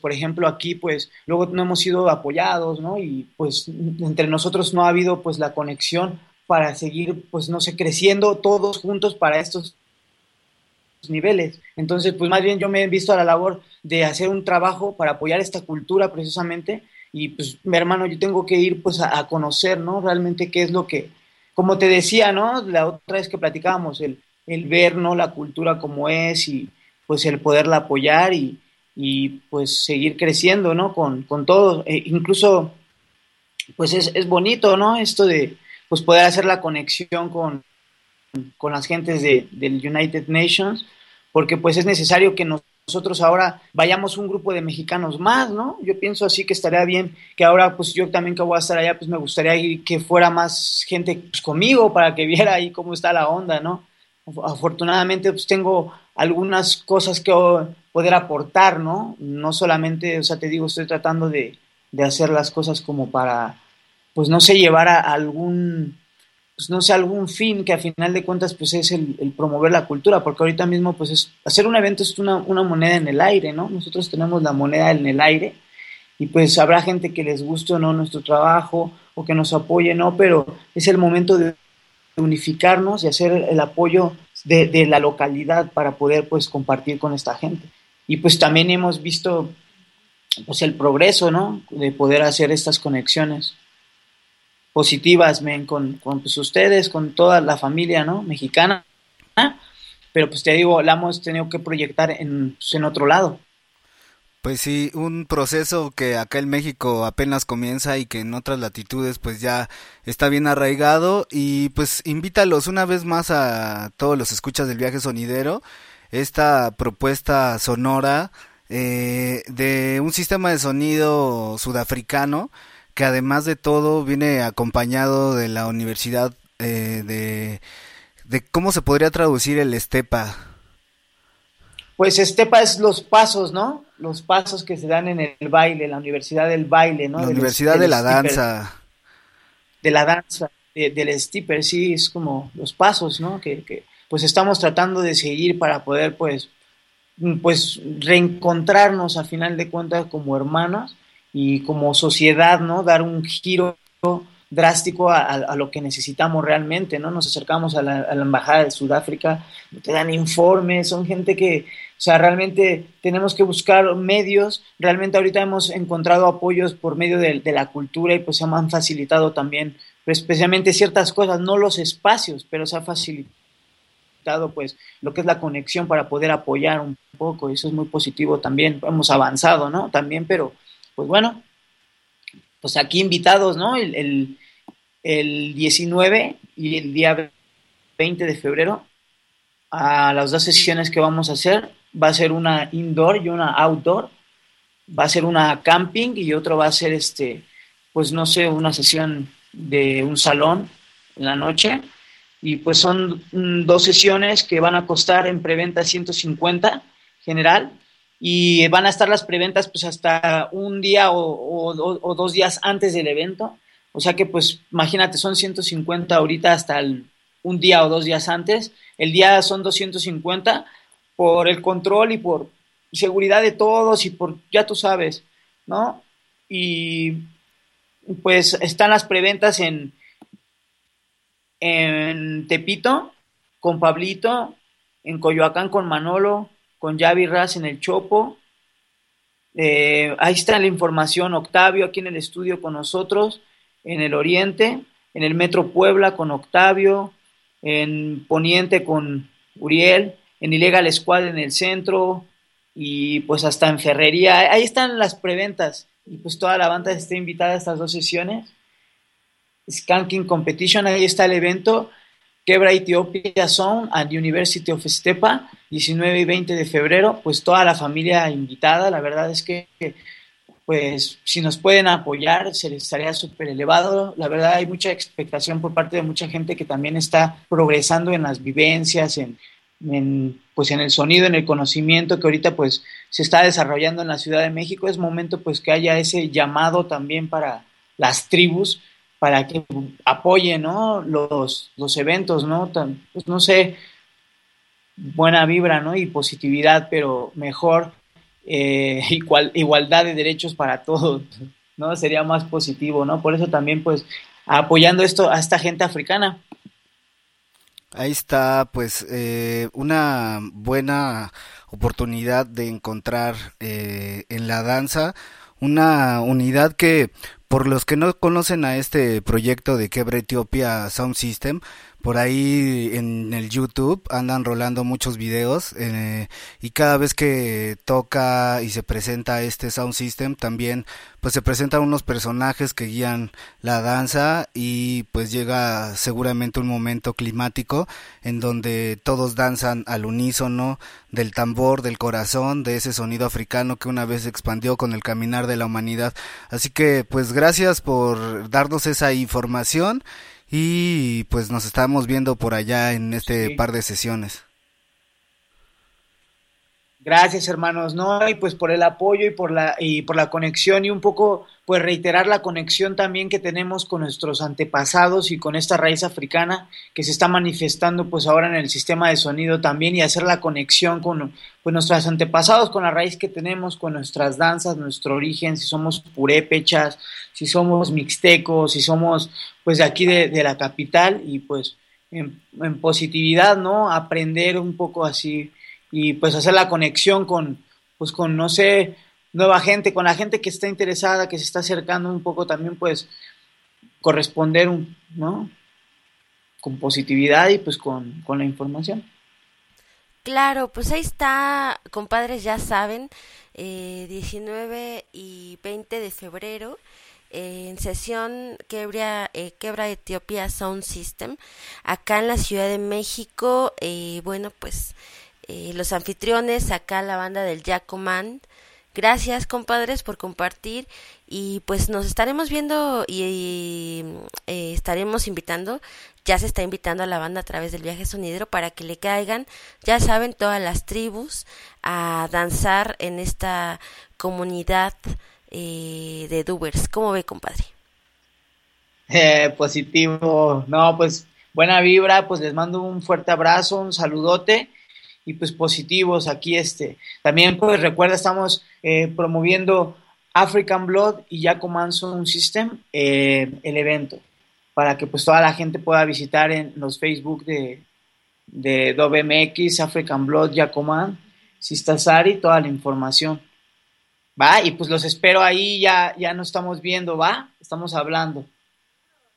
S11: por ejemplo, aquí, pues, luego no hemos sido apoyados, ¿no? Y, pues, entre nosotros no ha habido, pues, la conexión para seguir, pues, no sé, creciendo todos juntos para estos niveles. Entonces, pues, más bien yo me he visto a la labor de hacer un trabajo para apoyar esta cultura precisamente y pues mi hermano yo tengo que ir pues a, conocer no realmente qué es lo que como te decía no la otra vez que platicábamos el el ver, ¿no? La cultura como es y pues el poderla apoyar y, y pues seguir creciendo, ¿no? Con, con todo, e incluso pues es, es, bonito, ¿no? Esto de pues poder hacer la conexión con, con las gentes de, del United Nations, porque pues es necesario que nosotros ahora vayamos un grupo de mexicanos más, ¿no? Yo pienso así que estaría bien que ahora pues yo también que voy a estar allá, pues me gustaría que fuera más gente pues, conmigo para que (laughs) viera ahí cómo está la onda, ¿no? Afortunadamente pues tengo algunas cosas que poder aportar, ¿no? No solamente, o sea, te digo, estoy tratando de, de hacer las cosas como para, pues no sé, llevar a algún, pues no sé, algún fin que a final de cuentas pues es el, promover la cultura, porque ahorita mismo pues es, hacer un evento es una, una, moneda en el aire, ¿no? Nosotros tenemos la moneda en el aire y pues habrá gente que les guste o no nuestro trabajo o que nos apoye, ¿no? Pero es el momento de unificarnos y hacer el apoyo de, de la localidad para poder pues compartir con esta gente. Y pues también hemos visto pues el progreso, ¿no? De poder hacer estas conexiones positivas, men, con, con pues, ustedes, con toda la familia, ¿no? Mexicana. Pero pues te digo, la hemos tenido que proyectar en, pues, en otro lado.
S4: Pues sí, un proceso que acá en México apenas comienza y que en otras latitudes pues ya está bien arraigado y pues invítalos una vez más a todos los escuchas del viaje sonidero, esta propuesta sonora eh, de un sistema de sonido sudafricano que además de todo viene acompañado de la universidad eh, de, de cómo se podría traducir el estepa.
S11: Pues estepa es los pasos, ¿no? Los pasos que se dan en el baile, la universidad del baile, ¿no?
S4: La universidad de la danza.
S11: De la danza, de, del stipper, sí, es como los pasos, ¿no? Que, que pues estamos tratando de seguir para poder pues pues reencontrarnos a final de cuentas como hermanas y como sociedad, ¿no? Dar un giro drástico a, lo que necesitamos realmente, ¿no? Nos acercamos a la, a la, Embajada de Sudáfrica, te dan informes, son gente que, o sea, realmente tenemos que buscar medios, realmente ahorita hemos encontrado apoyos por medio de, de la cultura y pues se han facilitado también, pues, especialmente ciertas cosas, no los espacios, pero se ha facilitado pues lo que es la conexión para poder apoyar un poco, eso es muy positivo también, hemos avanzado, ¿no? También, pero pues bueno, pues aquí invitados, ¿no? El, el, el 19 y el día 20 de febrero, a las dos sesiones que vamos a hacer, va a ser una indoor y una outdoor, va a ser una camping y otro va a ser este, pues no sé, una sesión de un salón en la noche. Y pues son dos sesiones que van a costar en preventa 150 general y van a estar las preventas pues hasta un día o, dos días antes del evento. O sea que pues imagínate, son 150 ahorita hasta un día o dos días antes. El día son 250 por el control y por seguridad de todos y por, ya tú sabes, ¿no? Y pues están las preventas en, en Tepito con Pablito, en Coyoacán con Manolo, con Javi Raz en el Chopo. Eh, ahí está la información, Octavio aquí en el estudio con nosotros, en el Oriente, en el Metro Puebla con Octavio, en Poniente con Uriel, en Ilegal Squad en el centro y pues hasta en Ferrería. Ahí están las preventas y pues toda la banda está invitada a estas dos sesiones. Skanking Competition, ahí está el evento. Quebra Ethiopia Sound at University of Stepa, 19 y 20 de febrero, pues toda la familia invitada, la verdad es que pues si nos pueden apoyar se les estaría súper elevado, la verdad hay mucha expectación por parte de mucha gente que también está progresando en las vivencias, en, en, pues en el sonido, en el conocimiento que ahorita pues se está desarrollando en la Ciudad de México, es momento pues que haya ese llamado también para las tribus, para que apoyen ¿no? los, los eventos, ¿no? Pues no sé, buena vibra, ¿no? Y positividad, pero mejor eh, (laughs) igual, igualdad de derechos para todos, ¿no? Sería más positivo, ¿no? Por eso también, pues, apoyando esto a esta gente africana.
S4: Ahí está, pues, eh, una buena oportunidad de encontrar eh, en la danza una unidad que por los que no conocen a este proyecto de Quebra Etiopía Sound System, por ahí en el YouTube andan rolando muchos videos eh, y cada vez que toca y se presenta este sound system también pues se presentan unos personajes que guían la danza y pues llega seguramente un momento climático en donde todos danzan al unísono del tambor, del corazón, de ese sonido africano que una vez se expandió con el caminar de la humanidad. Así que pues gracias por darnos esa información y pues nos estamos viendo por allá en este
S11: Sí.
S4: par de sesiones.
S11: Gracias, hermanos, no, y pues por el apoyo y por la y por la conexión y un poco pues reiterar la conexión también que tenemos con nuestros antepasados y con esta raíz africana que se está manifestando pues ahora en el sistema de sonido también y hacer la conexión con pues nuestros antepasados, con la raíz que tenemos, con nuestras danzas, nuestro origen, si somos purépechas, si somos mixtecos, si somos pues de aquí de, de la capital y pues en, positividad, ¿no? Aprender un poco así y pues hacer la conexión con, pues con, no sé, nueva gente, con la gente que está interesada, que se está acercando un poco también, pues corresponder, un, ¿no? Con positividad y pues con, con la información.
S3: Claro, pues ahí está, compadres, ya saben, eh, 19 y 20 de febrero eh, en sesión Quebra, eh, Quebra Etiopía Sound System, acá en la Ciudad de México, eh, bueno, pues eh, los anfitriones, acá la banda del Jacoman. Gracias, compadres, por compartir y pues nos estaremos viendo y, y, eh, estaremos invitando. Ya se está invitando a la banda a través del viaje sonidero para que le caigan, ya saben, todas las tribus a danzar en esta comunidad eh, de Dubers. ¿Cómo ve, compadre?
S11: Eh, positivo, no, pues buena vibra, pues les mando un fuerte abrazo, un saludote y pues positivos aquí este. También pues recuerda, estamos eh, promoviendo African Blood y Jacoman Sound System, eh, el evento, para que pues toda la gente pueda visitar en los Facebook de, de DobeMX, African Blood, Jacoman, Sistasari, toda la información. Va, y pues los espero ahí, ya, ya nos estamos viendo, va, estamos hablando.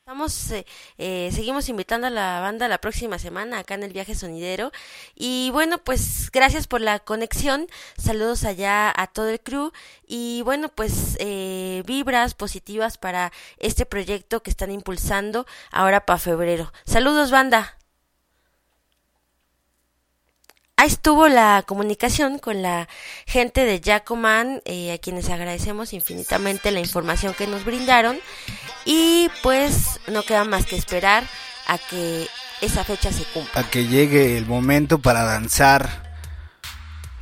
S3: Estamos, eh, eh, seguimos invitando a la banda la próxima semana acá en el viaje sonidero. Y bueno, pues gracias por la conexión. Saludos allá a todo el crew. Y bueno, pues eh, vibras positivas para este proyecto que están impulsando ahora para febrero. Saludos, banda. Ahí estuvo la comunicación con la gente de Jacoman, eh, a quienes agradecemos infinitamente la información que nos brindaron. Y pues no queda más que esperar a que esa fecha se cumpla.
S4: A que llegue el momento para danzar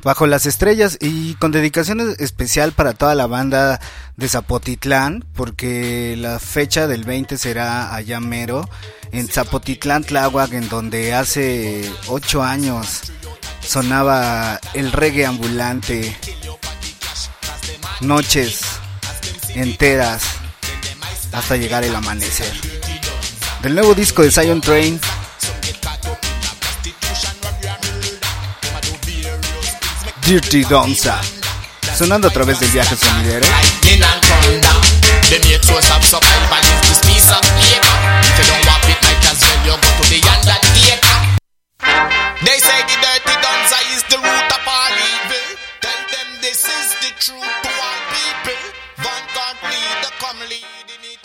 S4: bajo las estrellas y con dedicación especial para toda la banda de Zapotitlán, porque la fecha del 20 será allá mero, en Zapotitlán, Tláhuac, en donde hace ocho años sonaba el reggae ambulante, noches enteras hasta llegar el amanecer. Del nuevo disco de Zion Train, Dirty Donza, sonando a través del viaje sonidero.
S13: They say the dirty dunza is the root of all evil. Tell them this is the truth to all people. One can't lead the come lead in it.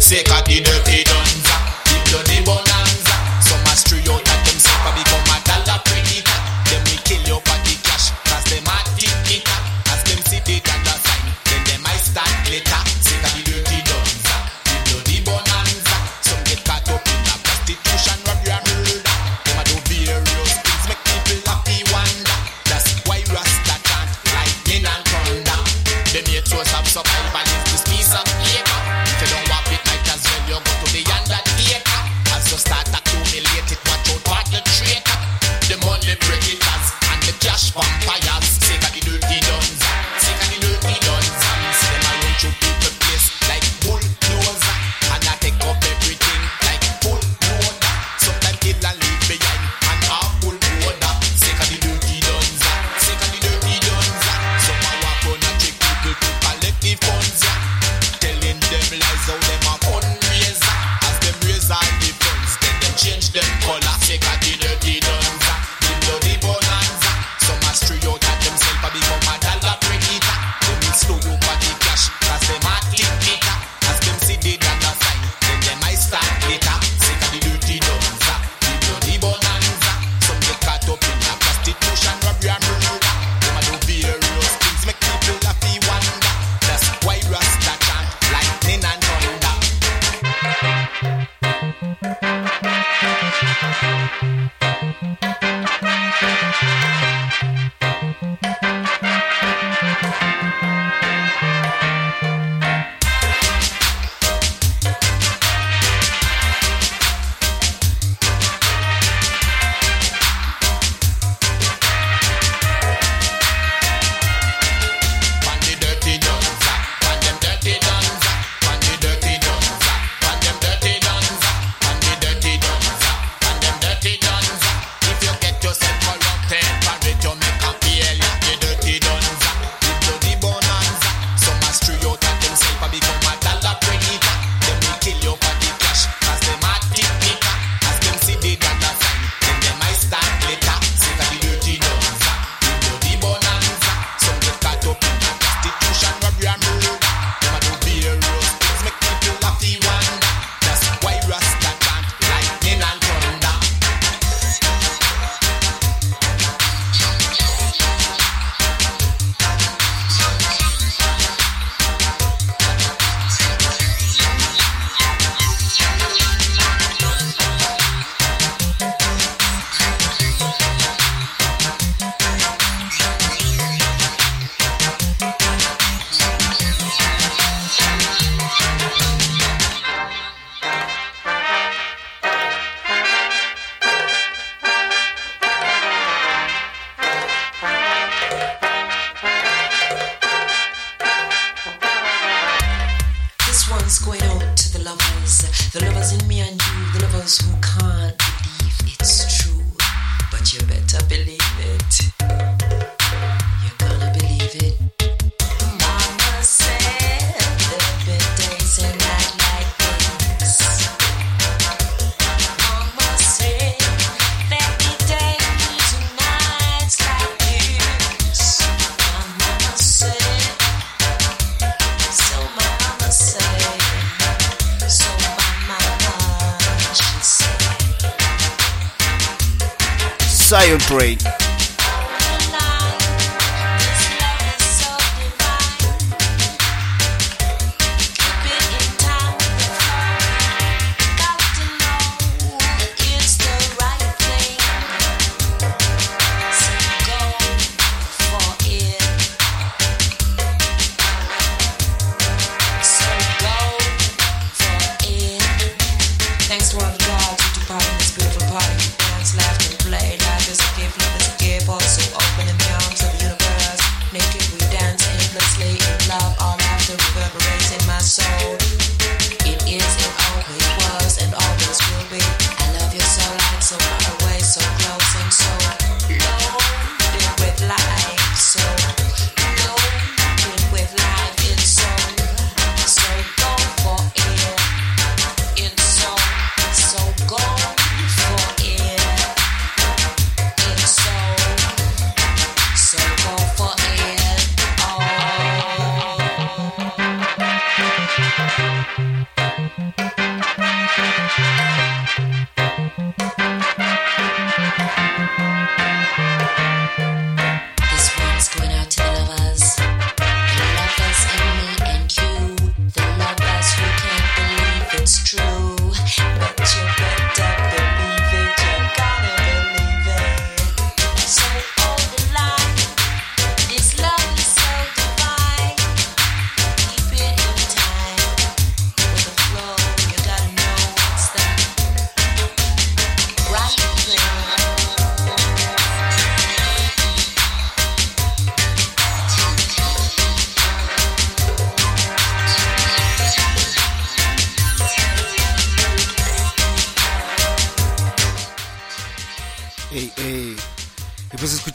S13: Sick of the dirty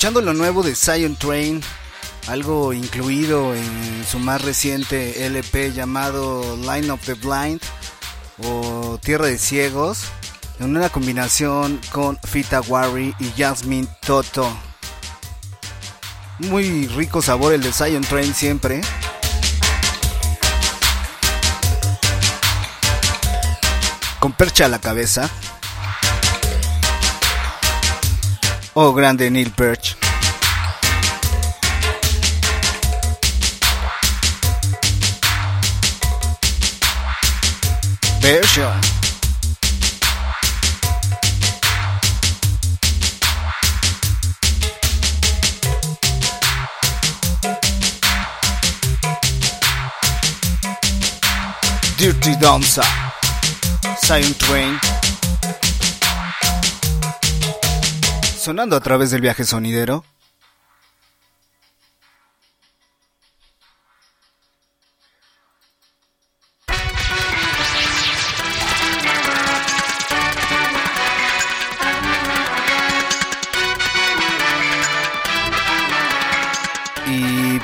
S4: escuchando lo nuevo de Zion Train, algo incluido en su más reciente LP llamado Line of the Blind o Tierra de Ciegos, en una combinación con Fita Wari y Jasmine Toto. Muy rico sabor el de Zion Train siempre. Con percha a la cabeza. Oh, grande Neil Perch. Dirty Danza. Zion Twain. Sonando a través del viaje sonidero.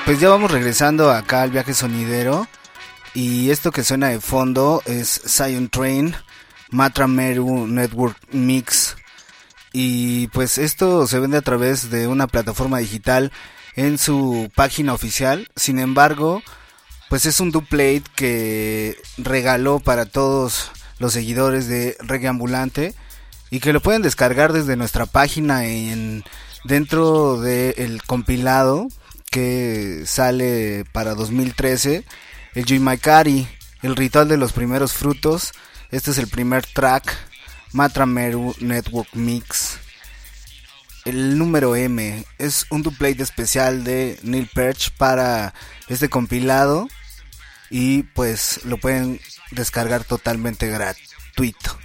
S4: Pues ya vamos regresando acá al viaje sonidero. Y esto que suena de fondo es Zion Train, Matra Meru Network Mix. Y pues esto se vende a través de una plataforma digital en su página oficial. Sin embargo, pues es un duplate que regaló para todos los seguidores de Reggae Ambulante y que lo pueden descargar desde nuestra página en dentro del compilado que sale para 2013 el Juimaikari, el ritual de los primeros frutos. Este es el primer track, Matrameru Network Mix. El número M es un duplate especial de Neil Perch para este compilado y pues lo pueden descargar totalmente gratuito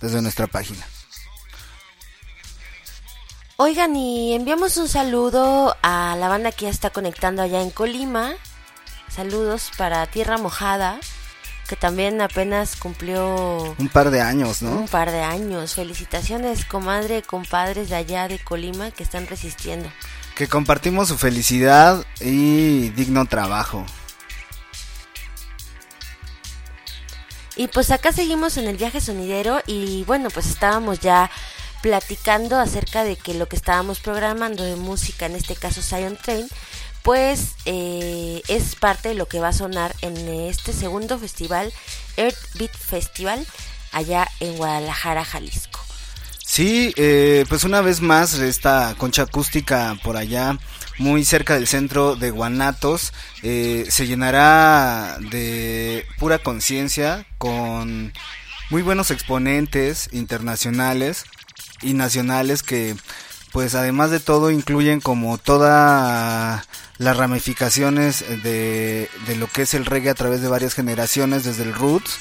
S4: desde nuestra página.
S3: Oigan, y enviamos un saludo a la banda que ya está conectando allá en Colima. Saludos para Tierra Mojada, que también apenas cumplió
S4: Un par de años, ¿no?
S3: un par de años. Felicitaciones, comadre, compadres de allá de Colima que están resistiendo.
S4: Que compartimos su felicidad y digno trabajo.
S3: Y pues acá seguimos en el viaje sonidero y bueno, pues estábamos ya platicando acerca de que lo que estábamos programando de música, en este caso Zion Train, pues eh, es parte de lo que va a sonar en este segundo festival, Earth Beat Festival, allá en Guadalajara, Jalisco.
S4: Sí, eh, pues una vez más esta concha acústica por allá, muy cerca del centro de Guanatos, eh, se llenará de pura conciencia con muy buenos exponentes internacionales y nacionales que pues además de todo incluyen como todas las ramificaciones de, de lo que es el reggae a través de varias generaciones desde el roots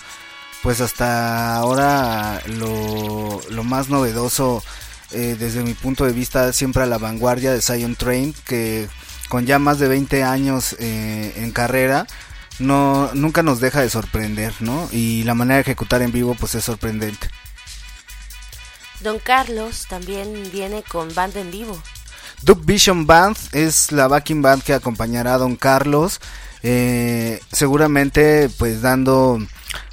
S4: pues hasta ahora lo, lo más novedoso eh, desde mi punto de vista siempre a la vanguardia de Zion Train que con ya más de 20 años eh, en carrera no nunca nos deja de sorprender no y la manera de ejecutar en vivo pues es sorprendente
S3: Don Carlos también viene con banda en vivo.
S4: Dub Vision Band es la backing band que acompañará a Don Carlos eh, seguramente pues dando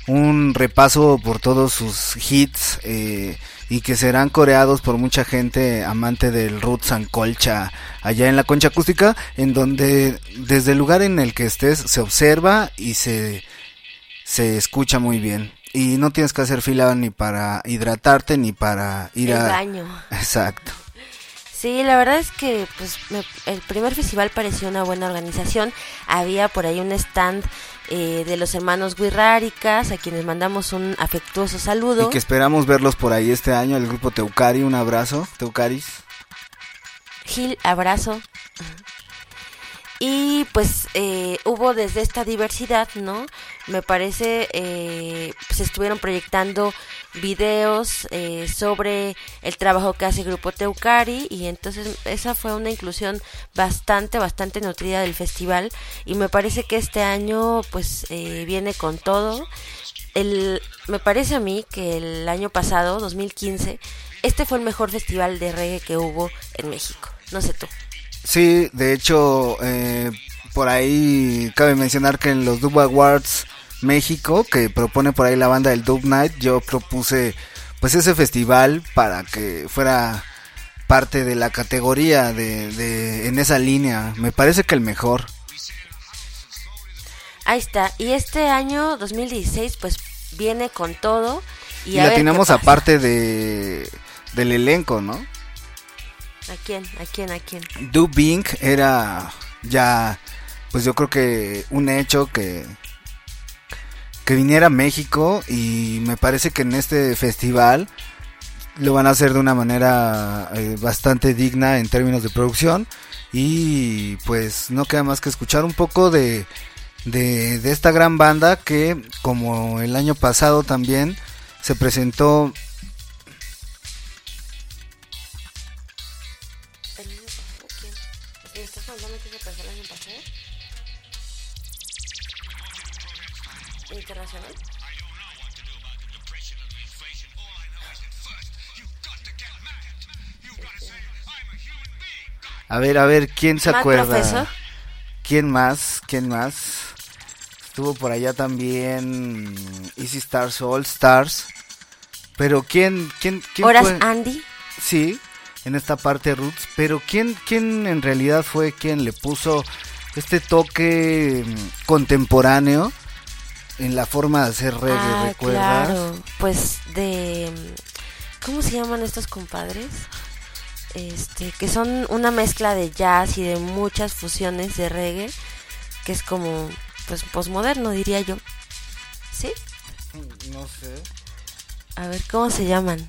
S4: un repaso por todos sus hits eh, y que serán coreados por mucha gente amante del roots and colcha allá en la concha acústica en donde desde el lugar en el que estés se observa y se se escucha muy bien y no tienes que hacer fila ni para hidratarte ni para ir
S3: El
S4: a
S3: baño. (laughs)
S4: exacto
S3: Sí, la verdad es que pues me- el primer festival pareció una buena organización. Había por ahí un stand eh, de los hermanos Guirráricas, a quienes mandamos un afectuoso saludo.
S4: y que esperamos verlos por ahí este año el grupo Teucari un abrazo Teucaris
S3: Gil, abrazo. Y pues eh, hubo desde esta diversidad, ¿no? Me parece, eh, se estuvieron proyectando videos eh, sobre el trabajo que hace Grupo Teucari y entonces esa fue una inclusión bastante, bastante nutrida del festival y me parece que este año pues eh, viene con todo. El, me parece a mí que el año pasado, 2015, este fue el mejor festival de reggae que hubo en México. No sé tú.
S4: Sí, de hecho, eh, por ahí cabe mencionar que en los Dub Awards México, que propone por ahí la banda del Dub Night, yo propuse pues ese festival para que fuera parte de la categoría de, de en esa línea. Me parece que el mejor.
S3: Ahí está. Y este año 2016 pues viene con todo. Y,
S4: Y,
S3: a
S4: la tenemos aparte de del elenco, ¿no?
S3: ¿A quién? ¿A quién? ¿A quién?
S4: Dub Inc. era ya, pues yo creo que un hecho que que viniera a México y me parece que en este festival lo van a hacer de una manera eh, bastante digna en términos de producción y pues no queda más que escuchar un poco de, de esta gran banda que como el año pasado también se presentó A ver, a ver, ¿quién se acuerda? ¿Quién más? ¿Quién más? Estuvo por allá también Easy Stars All Stars. Pero ¿quién quién quién
S3: Horas
S4: fue?
S3: Andy.
S4: Sí, en esta parte Roots, pero ¿quién quién en realidad fue quien le puso este toque mm, contemporáneo en la forma de hacer reggae,
S3: Ah,
S4: ¿recuerdas?
S3: claro. Pues de... ¿Cómo se llaman estos compadres? Este, que son una mezcla de jazz y de muchas fusiones de reggae, que es como, pues, posmoderno, diría yo. ¿Sí?
S4: No sé.
S3: A ver, ¿cómo se llaman?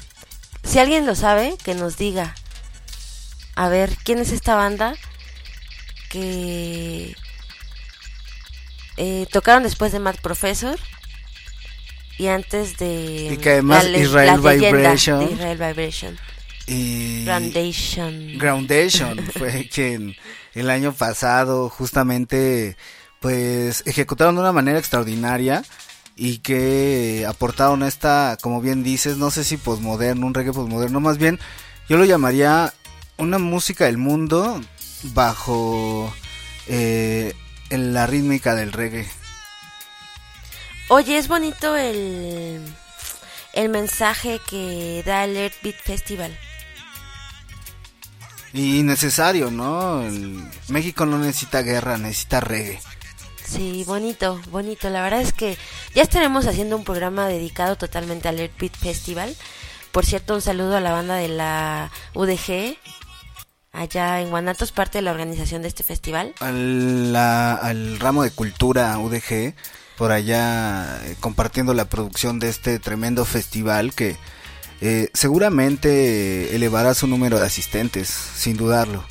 S3: Si alguien lo sabe, que nos diga. A ver, ¿quién es esta banda? Que eh, tocaron después de Mad Professor y antes de
S4: Y que además
S3: la
S4: Israel
S3: la leyenda
S4: Vibration.
S3: de Israel Vibration.
S4: Y
S3: Groundation.
S4: Groundation (laughs) fue quien el año pasado justamente pues ejecutaron de una manera extraordinaria y que aportaron esta, como bien dices, no sé si posmoderno, un reggae posmoderno, más bien yo lo llamaría una música del mundo bajo eh, en la rítmica del reggae.
S3: Oye, es bonito el, el mensaje que da el Earth Beat Festival.
S4: Y necesario, ¿no? México no necesita guerra, necesita reggae.
S3: Sí, bonito, bonito. La verdad es que ya estaremos haciendo un programa dedicado totalmente al Airpit Festival.
S14: Por cierto, un saludo a la banda de la UDG, allá en Guanatos, parte de la organización de este festival.
S4: Al, al ramo de cultura UDG, por allá eh, compartiendo la producción de este tremendo festival que eh, seguramente elevará su número de asistentes, sin dudarlo.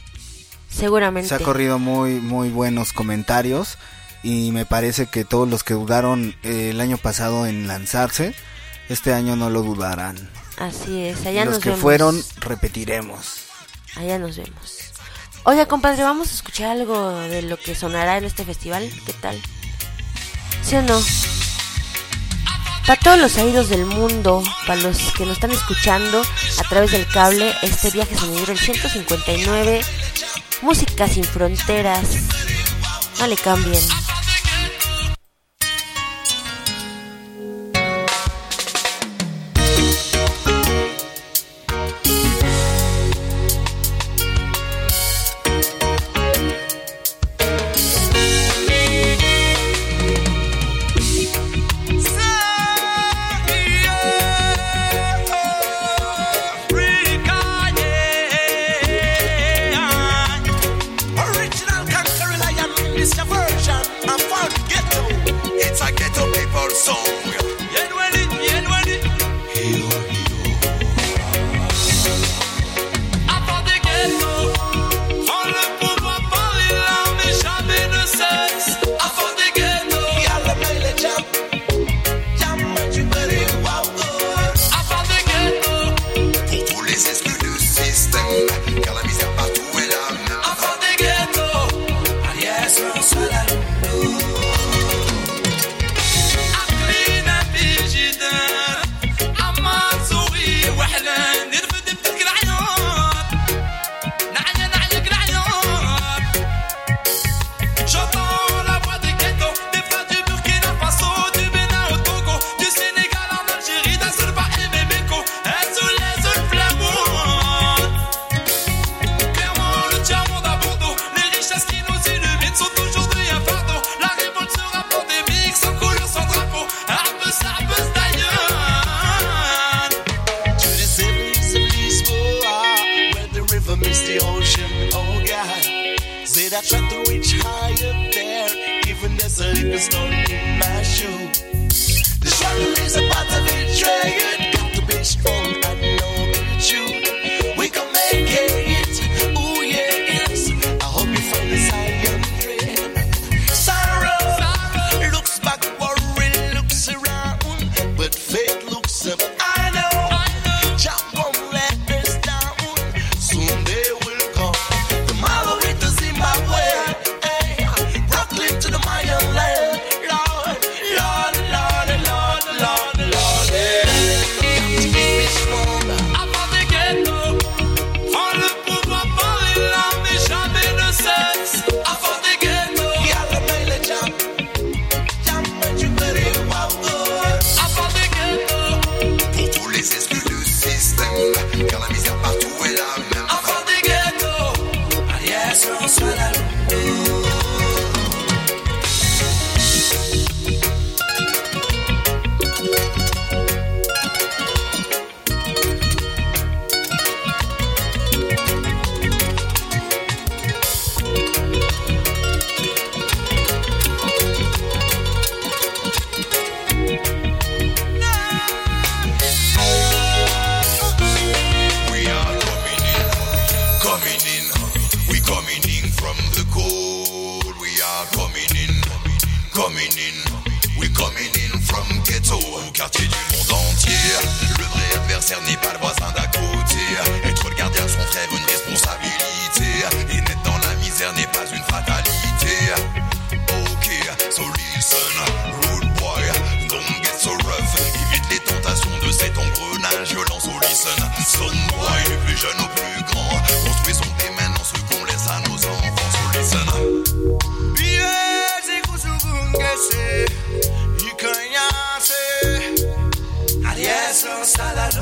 S14: Seguramente.
S4: Se ha corrido muy, muy buenos comentarios y me parece que todos los que dudaron eh, el año pasado en lanzarse, este año no lo dudarán.
S14: Así es, allá
S4: los que fueron, repetiremos.
S14: Allá nos vemos. Oiga, compadre, vamos a escuchar algo de lo que sonará en este festival. ¿Qué tal? ¿Sí o no? Para todos los oídos del mundo, para los que nos están escuchando a través del cable, este viaje sonidero el 159, Música sin fronteras, no le cambien.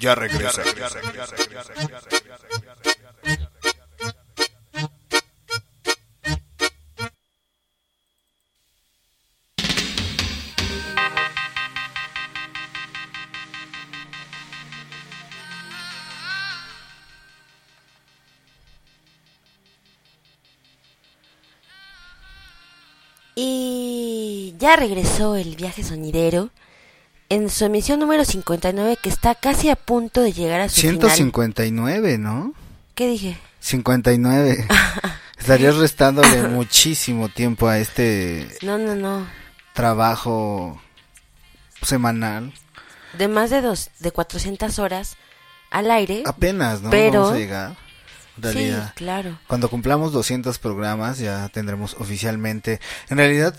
S4: Ya regresa.
S3: Y ya regresó el viaje sonidero en su emisión número 59 que está casi a punto de llegar a su final.
S4: 159, ¿no?
S3: ¿Qué dije?
S4: 59. (laughs) Estarías restándole muchísimo tiempo a este
S3: No, no, no.
S4: trabajo semanal.
S3: De más de dos, de 400 horas al aire.
S4: Apenas, ¿no?
S3: Pero
S4: Vamos a llegar. En
S3: Sí, claro.
S4: Cuando cumplamos 200 programas ya tendremos oficialmente. En realidad,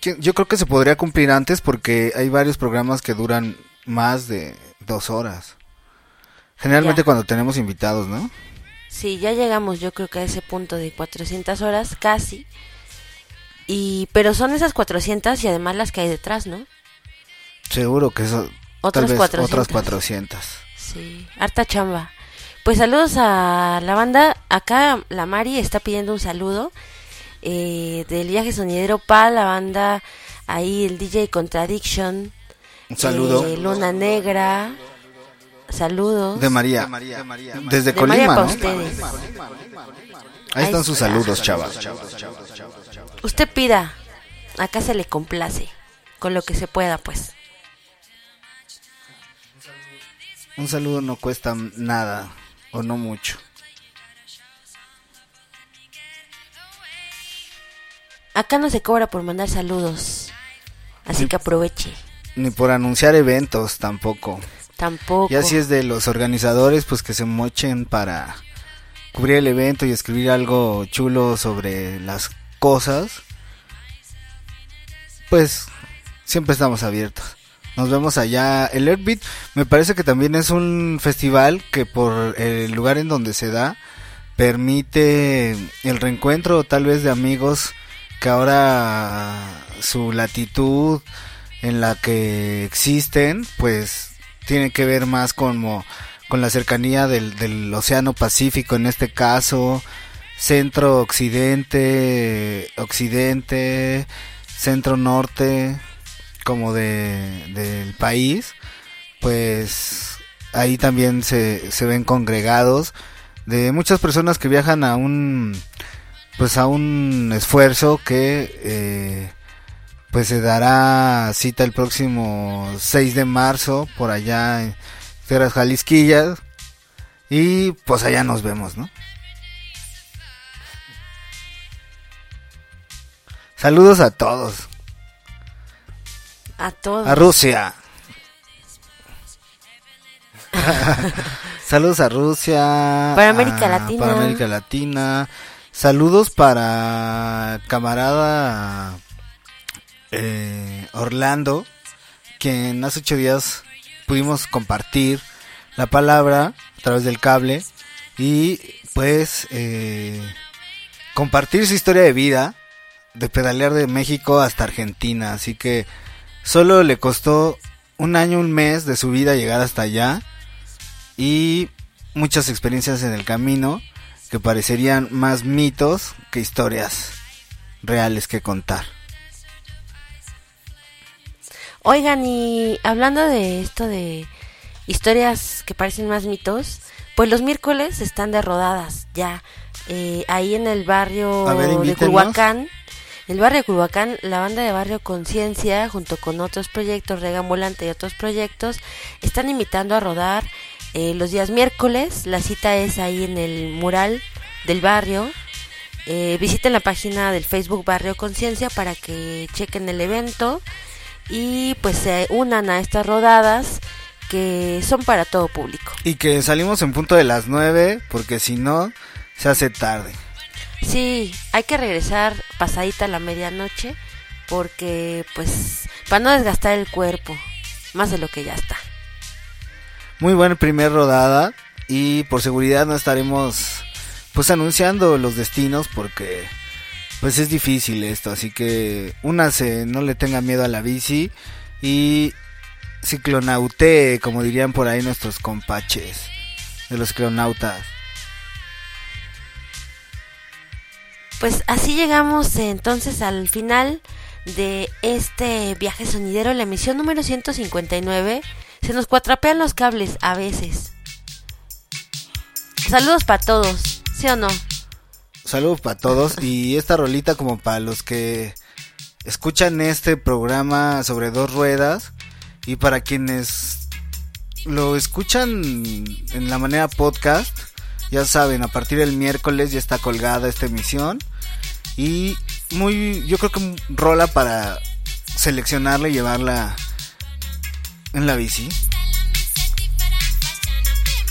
S4: yo creo que se podría cumplir antes porque hay varios programas que duran más de dos horas. Generalmente
S3: Ya.
S4: cuando tenemos invitados, ¿no?
S3: Sí, ya llegamos yo creo que a ese punto de 400 horas, casi. Y pero son esas 400 y además las que hay detrás, ¿no?
S4: Seguro que eso.
S3: Otras
S4: tal vez
S3: 400.
S4: otras 400.
S3: Sí, harta chamba. Pues saludos a la banda. Acá la Mari está pidiendo un saludo eh, del viaje sonidero para la banda. Ahí el DJ Contradiction.
S4: Un saludo.
S3: eh, Luna Negra. Saludos.
S4: De María. Desde
S3: De María
S4: Colima,
S3: pa'
S4: ¿no?
S3: ustedes.
S4: Ahí están sus saludos, chavas.
S3: Usted pida. Acá se le complace. Con lo que se pueda, pues.
S4: Un saludo no cuesta nada o no mucho.
S3: Acá no se cobra por mandar saludos. Así que aproveche.
S4: Ni por anunciar eventos tampoco.
S3: Tampoco.
S4: Y así es de los organizadores, pues que se mochen para cubrir el evento y escribir algo chulo sobre las cosas. Pues siempre estamos abiertos. Nos vemos allá. El Airbeat me parece que también es un festival que por el lugar en donde se da permite el reencuentro tal vez de amigos que ahora su latitud en la que existen pues tiene que ver más como con la cercanía del, del océano Pacífico en este caso centro occidente occidente centro norte como de del país pues ahí también se, se ven congregados de muchas personas que viajan a un pues a un esfuerzo que eh, pues se dará cita el próximo 6 de marzo por allá en Tierras Jalisquillas y pues allá nos vemos, ¿no? Saludos a todos.
S3: A todos.
S4: A Rusia. (laughs) (laughs) Saludos a Rusia.
S3: Para América
S4: a-
S3: Latina.
S4: Para América Latina. Saludos para camarada eh, Orlando, quien hace ocho días pudimos compartir la palabra a través del cable y pues eh,
S15: compartir su historia de vida, de pedalear de México hasta Argentina. Así que solo le costó un año, un mes de su vida llegar hasta allá y muchas experiencias en el camino que parecerían más mitos que historias reales que contar.
S3: Oigan, y hablando de esto de historias que parecen más mitos, pues los miércoles están de rodadas ya. Eh, ahí en el barrio
S15: ver,
S3: de. Culhuacán, el barrio de Culhuacán, la banda de Barrio Conciencia, junto con otros proyectos, Regan Volante y otros proyectos, están invitando a rodar eh, los días miércoles. La cita es ahí en el mural del barrio. Eh, visiten la página del Facebook Barrio Conciencia para que chequen el evento y pues se unan a estas rodadas que son para todo público.
S15: Y que salimos en punto de las 9 porque si no se hace tarde.
S3: Sí, hay que regresar pasadita la medianoche porque pues para no desgastar el cuerpo más de lo que ya está.
S15: Muy buena primer rodada y por seguridad no estaremos pues anunciando los destinos porque pues es difícil esto, así que únase, no le tenga miedo a la bici y ciclonaute, como dirían por ahí nuestros compaches de los ciclonautas.
S3: Pues así llegamos entonces al final de este viaje sonidero, la emisión número 159. Se nos cuatrapean los cables a veces. Saludos para todos, ¿sí o no?
S15: Saludos para todos y esta rolita como para los que escuchan este programa sobre dos ruedas y para quienes lo escuchan en la manera podcast, ya saben, a partir del miércoles ya está colgada esta emisión y muy, yo creo que rola para seleccionarla y llevarla en la bici.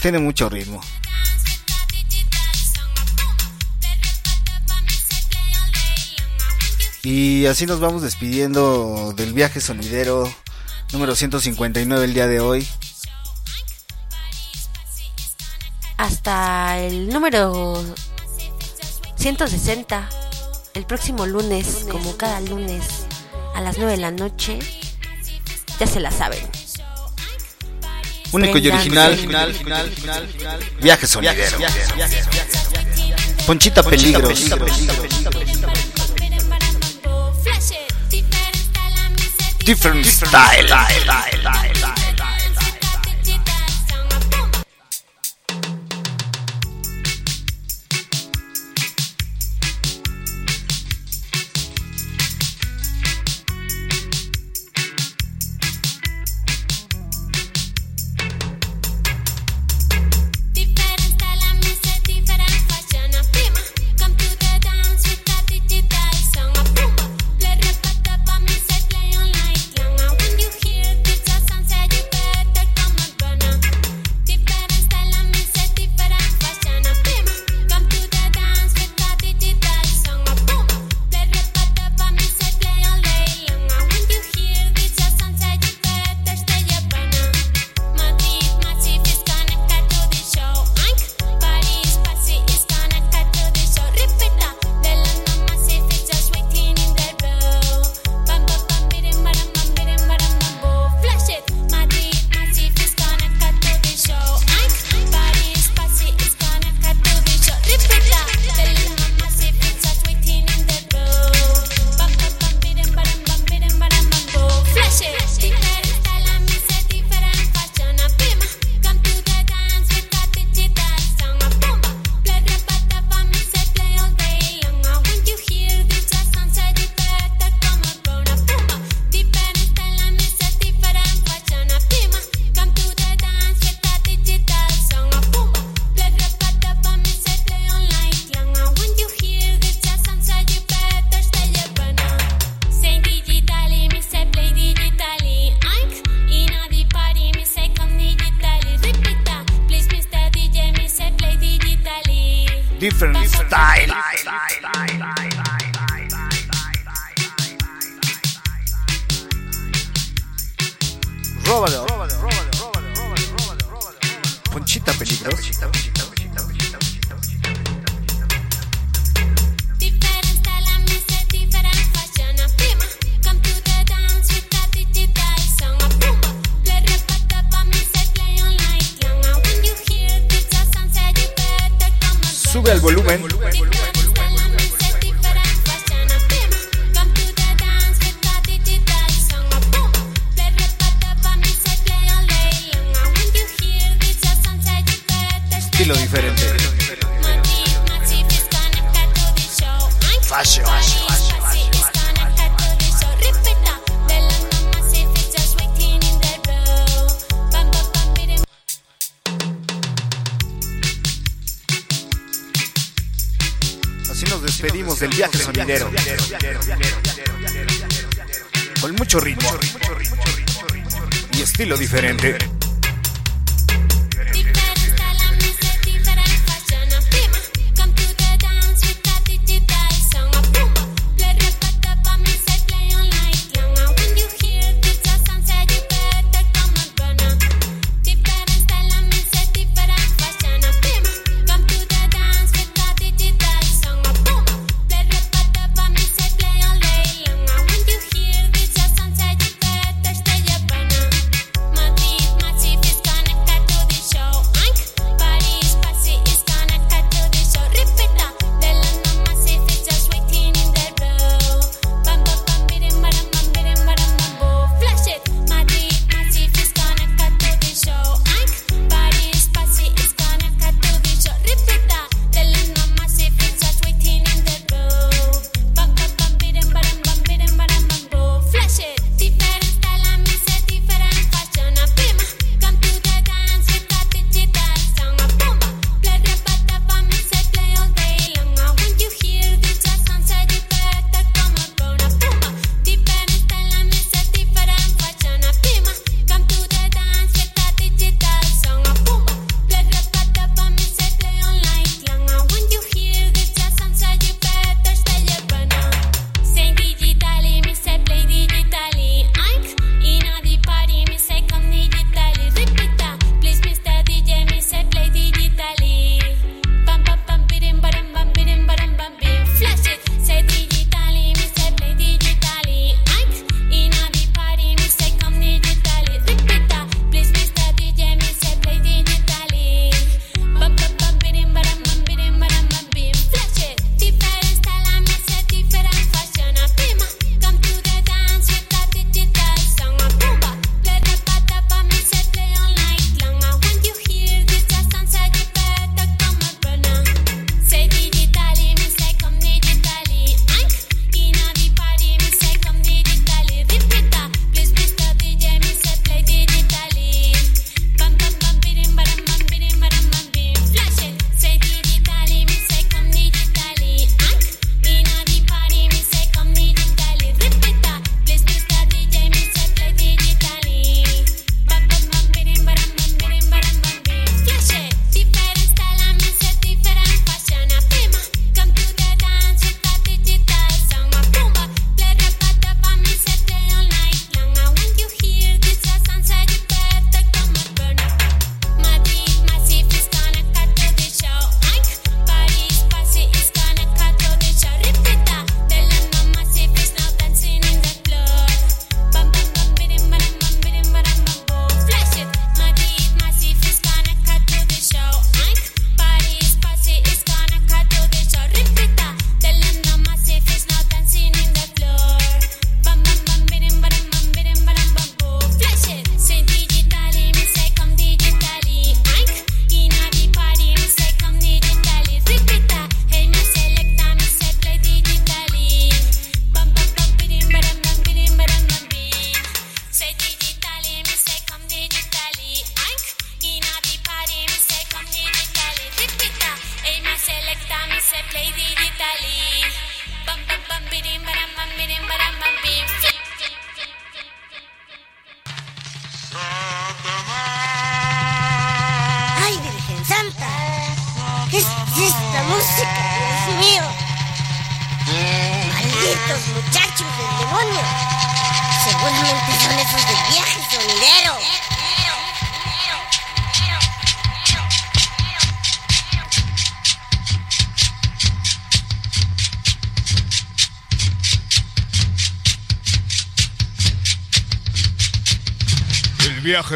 S15: Tiene mucho ritmo. Y así nos vamos despidiendo del viaje sonidero número 159 el día de hoy.
S3: Hasta el número 160, el próximo lunes, como cada lunes a las 9 de la noche. Ya se la saben.
S15: Único y
S3: Prendan-
S15: original. Viaje sonidero. Ponchita peligros. Different style.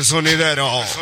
S16: El viaje sonidero. Sonidero, sonidero, sonidero, sonidero.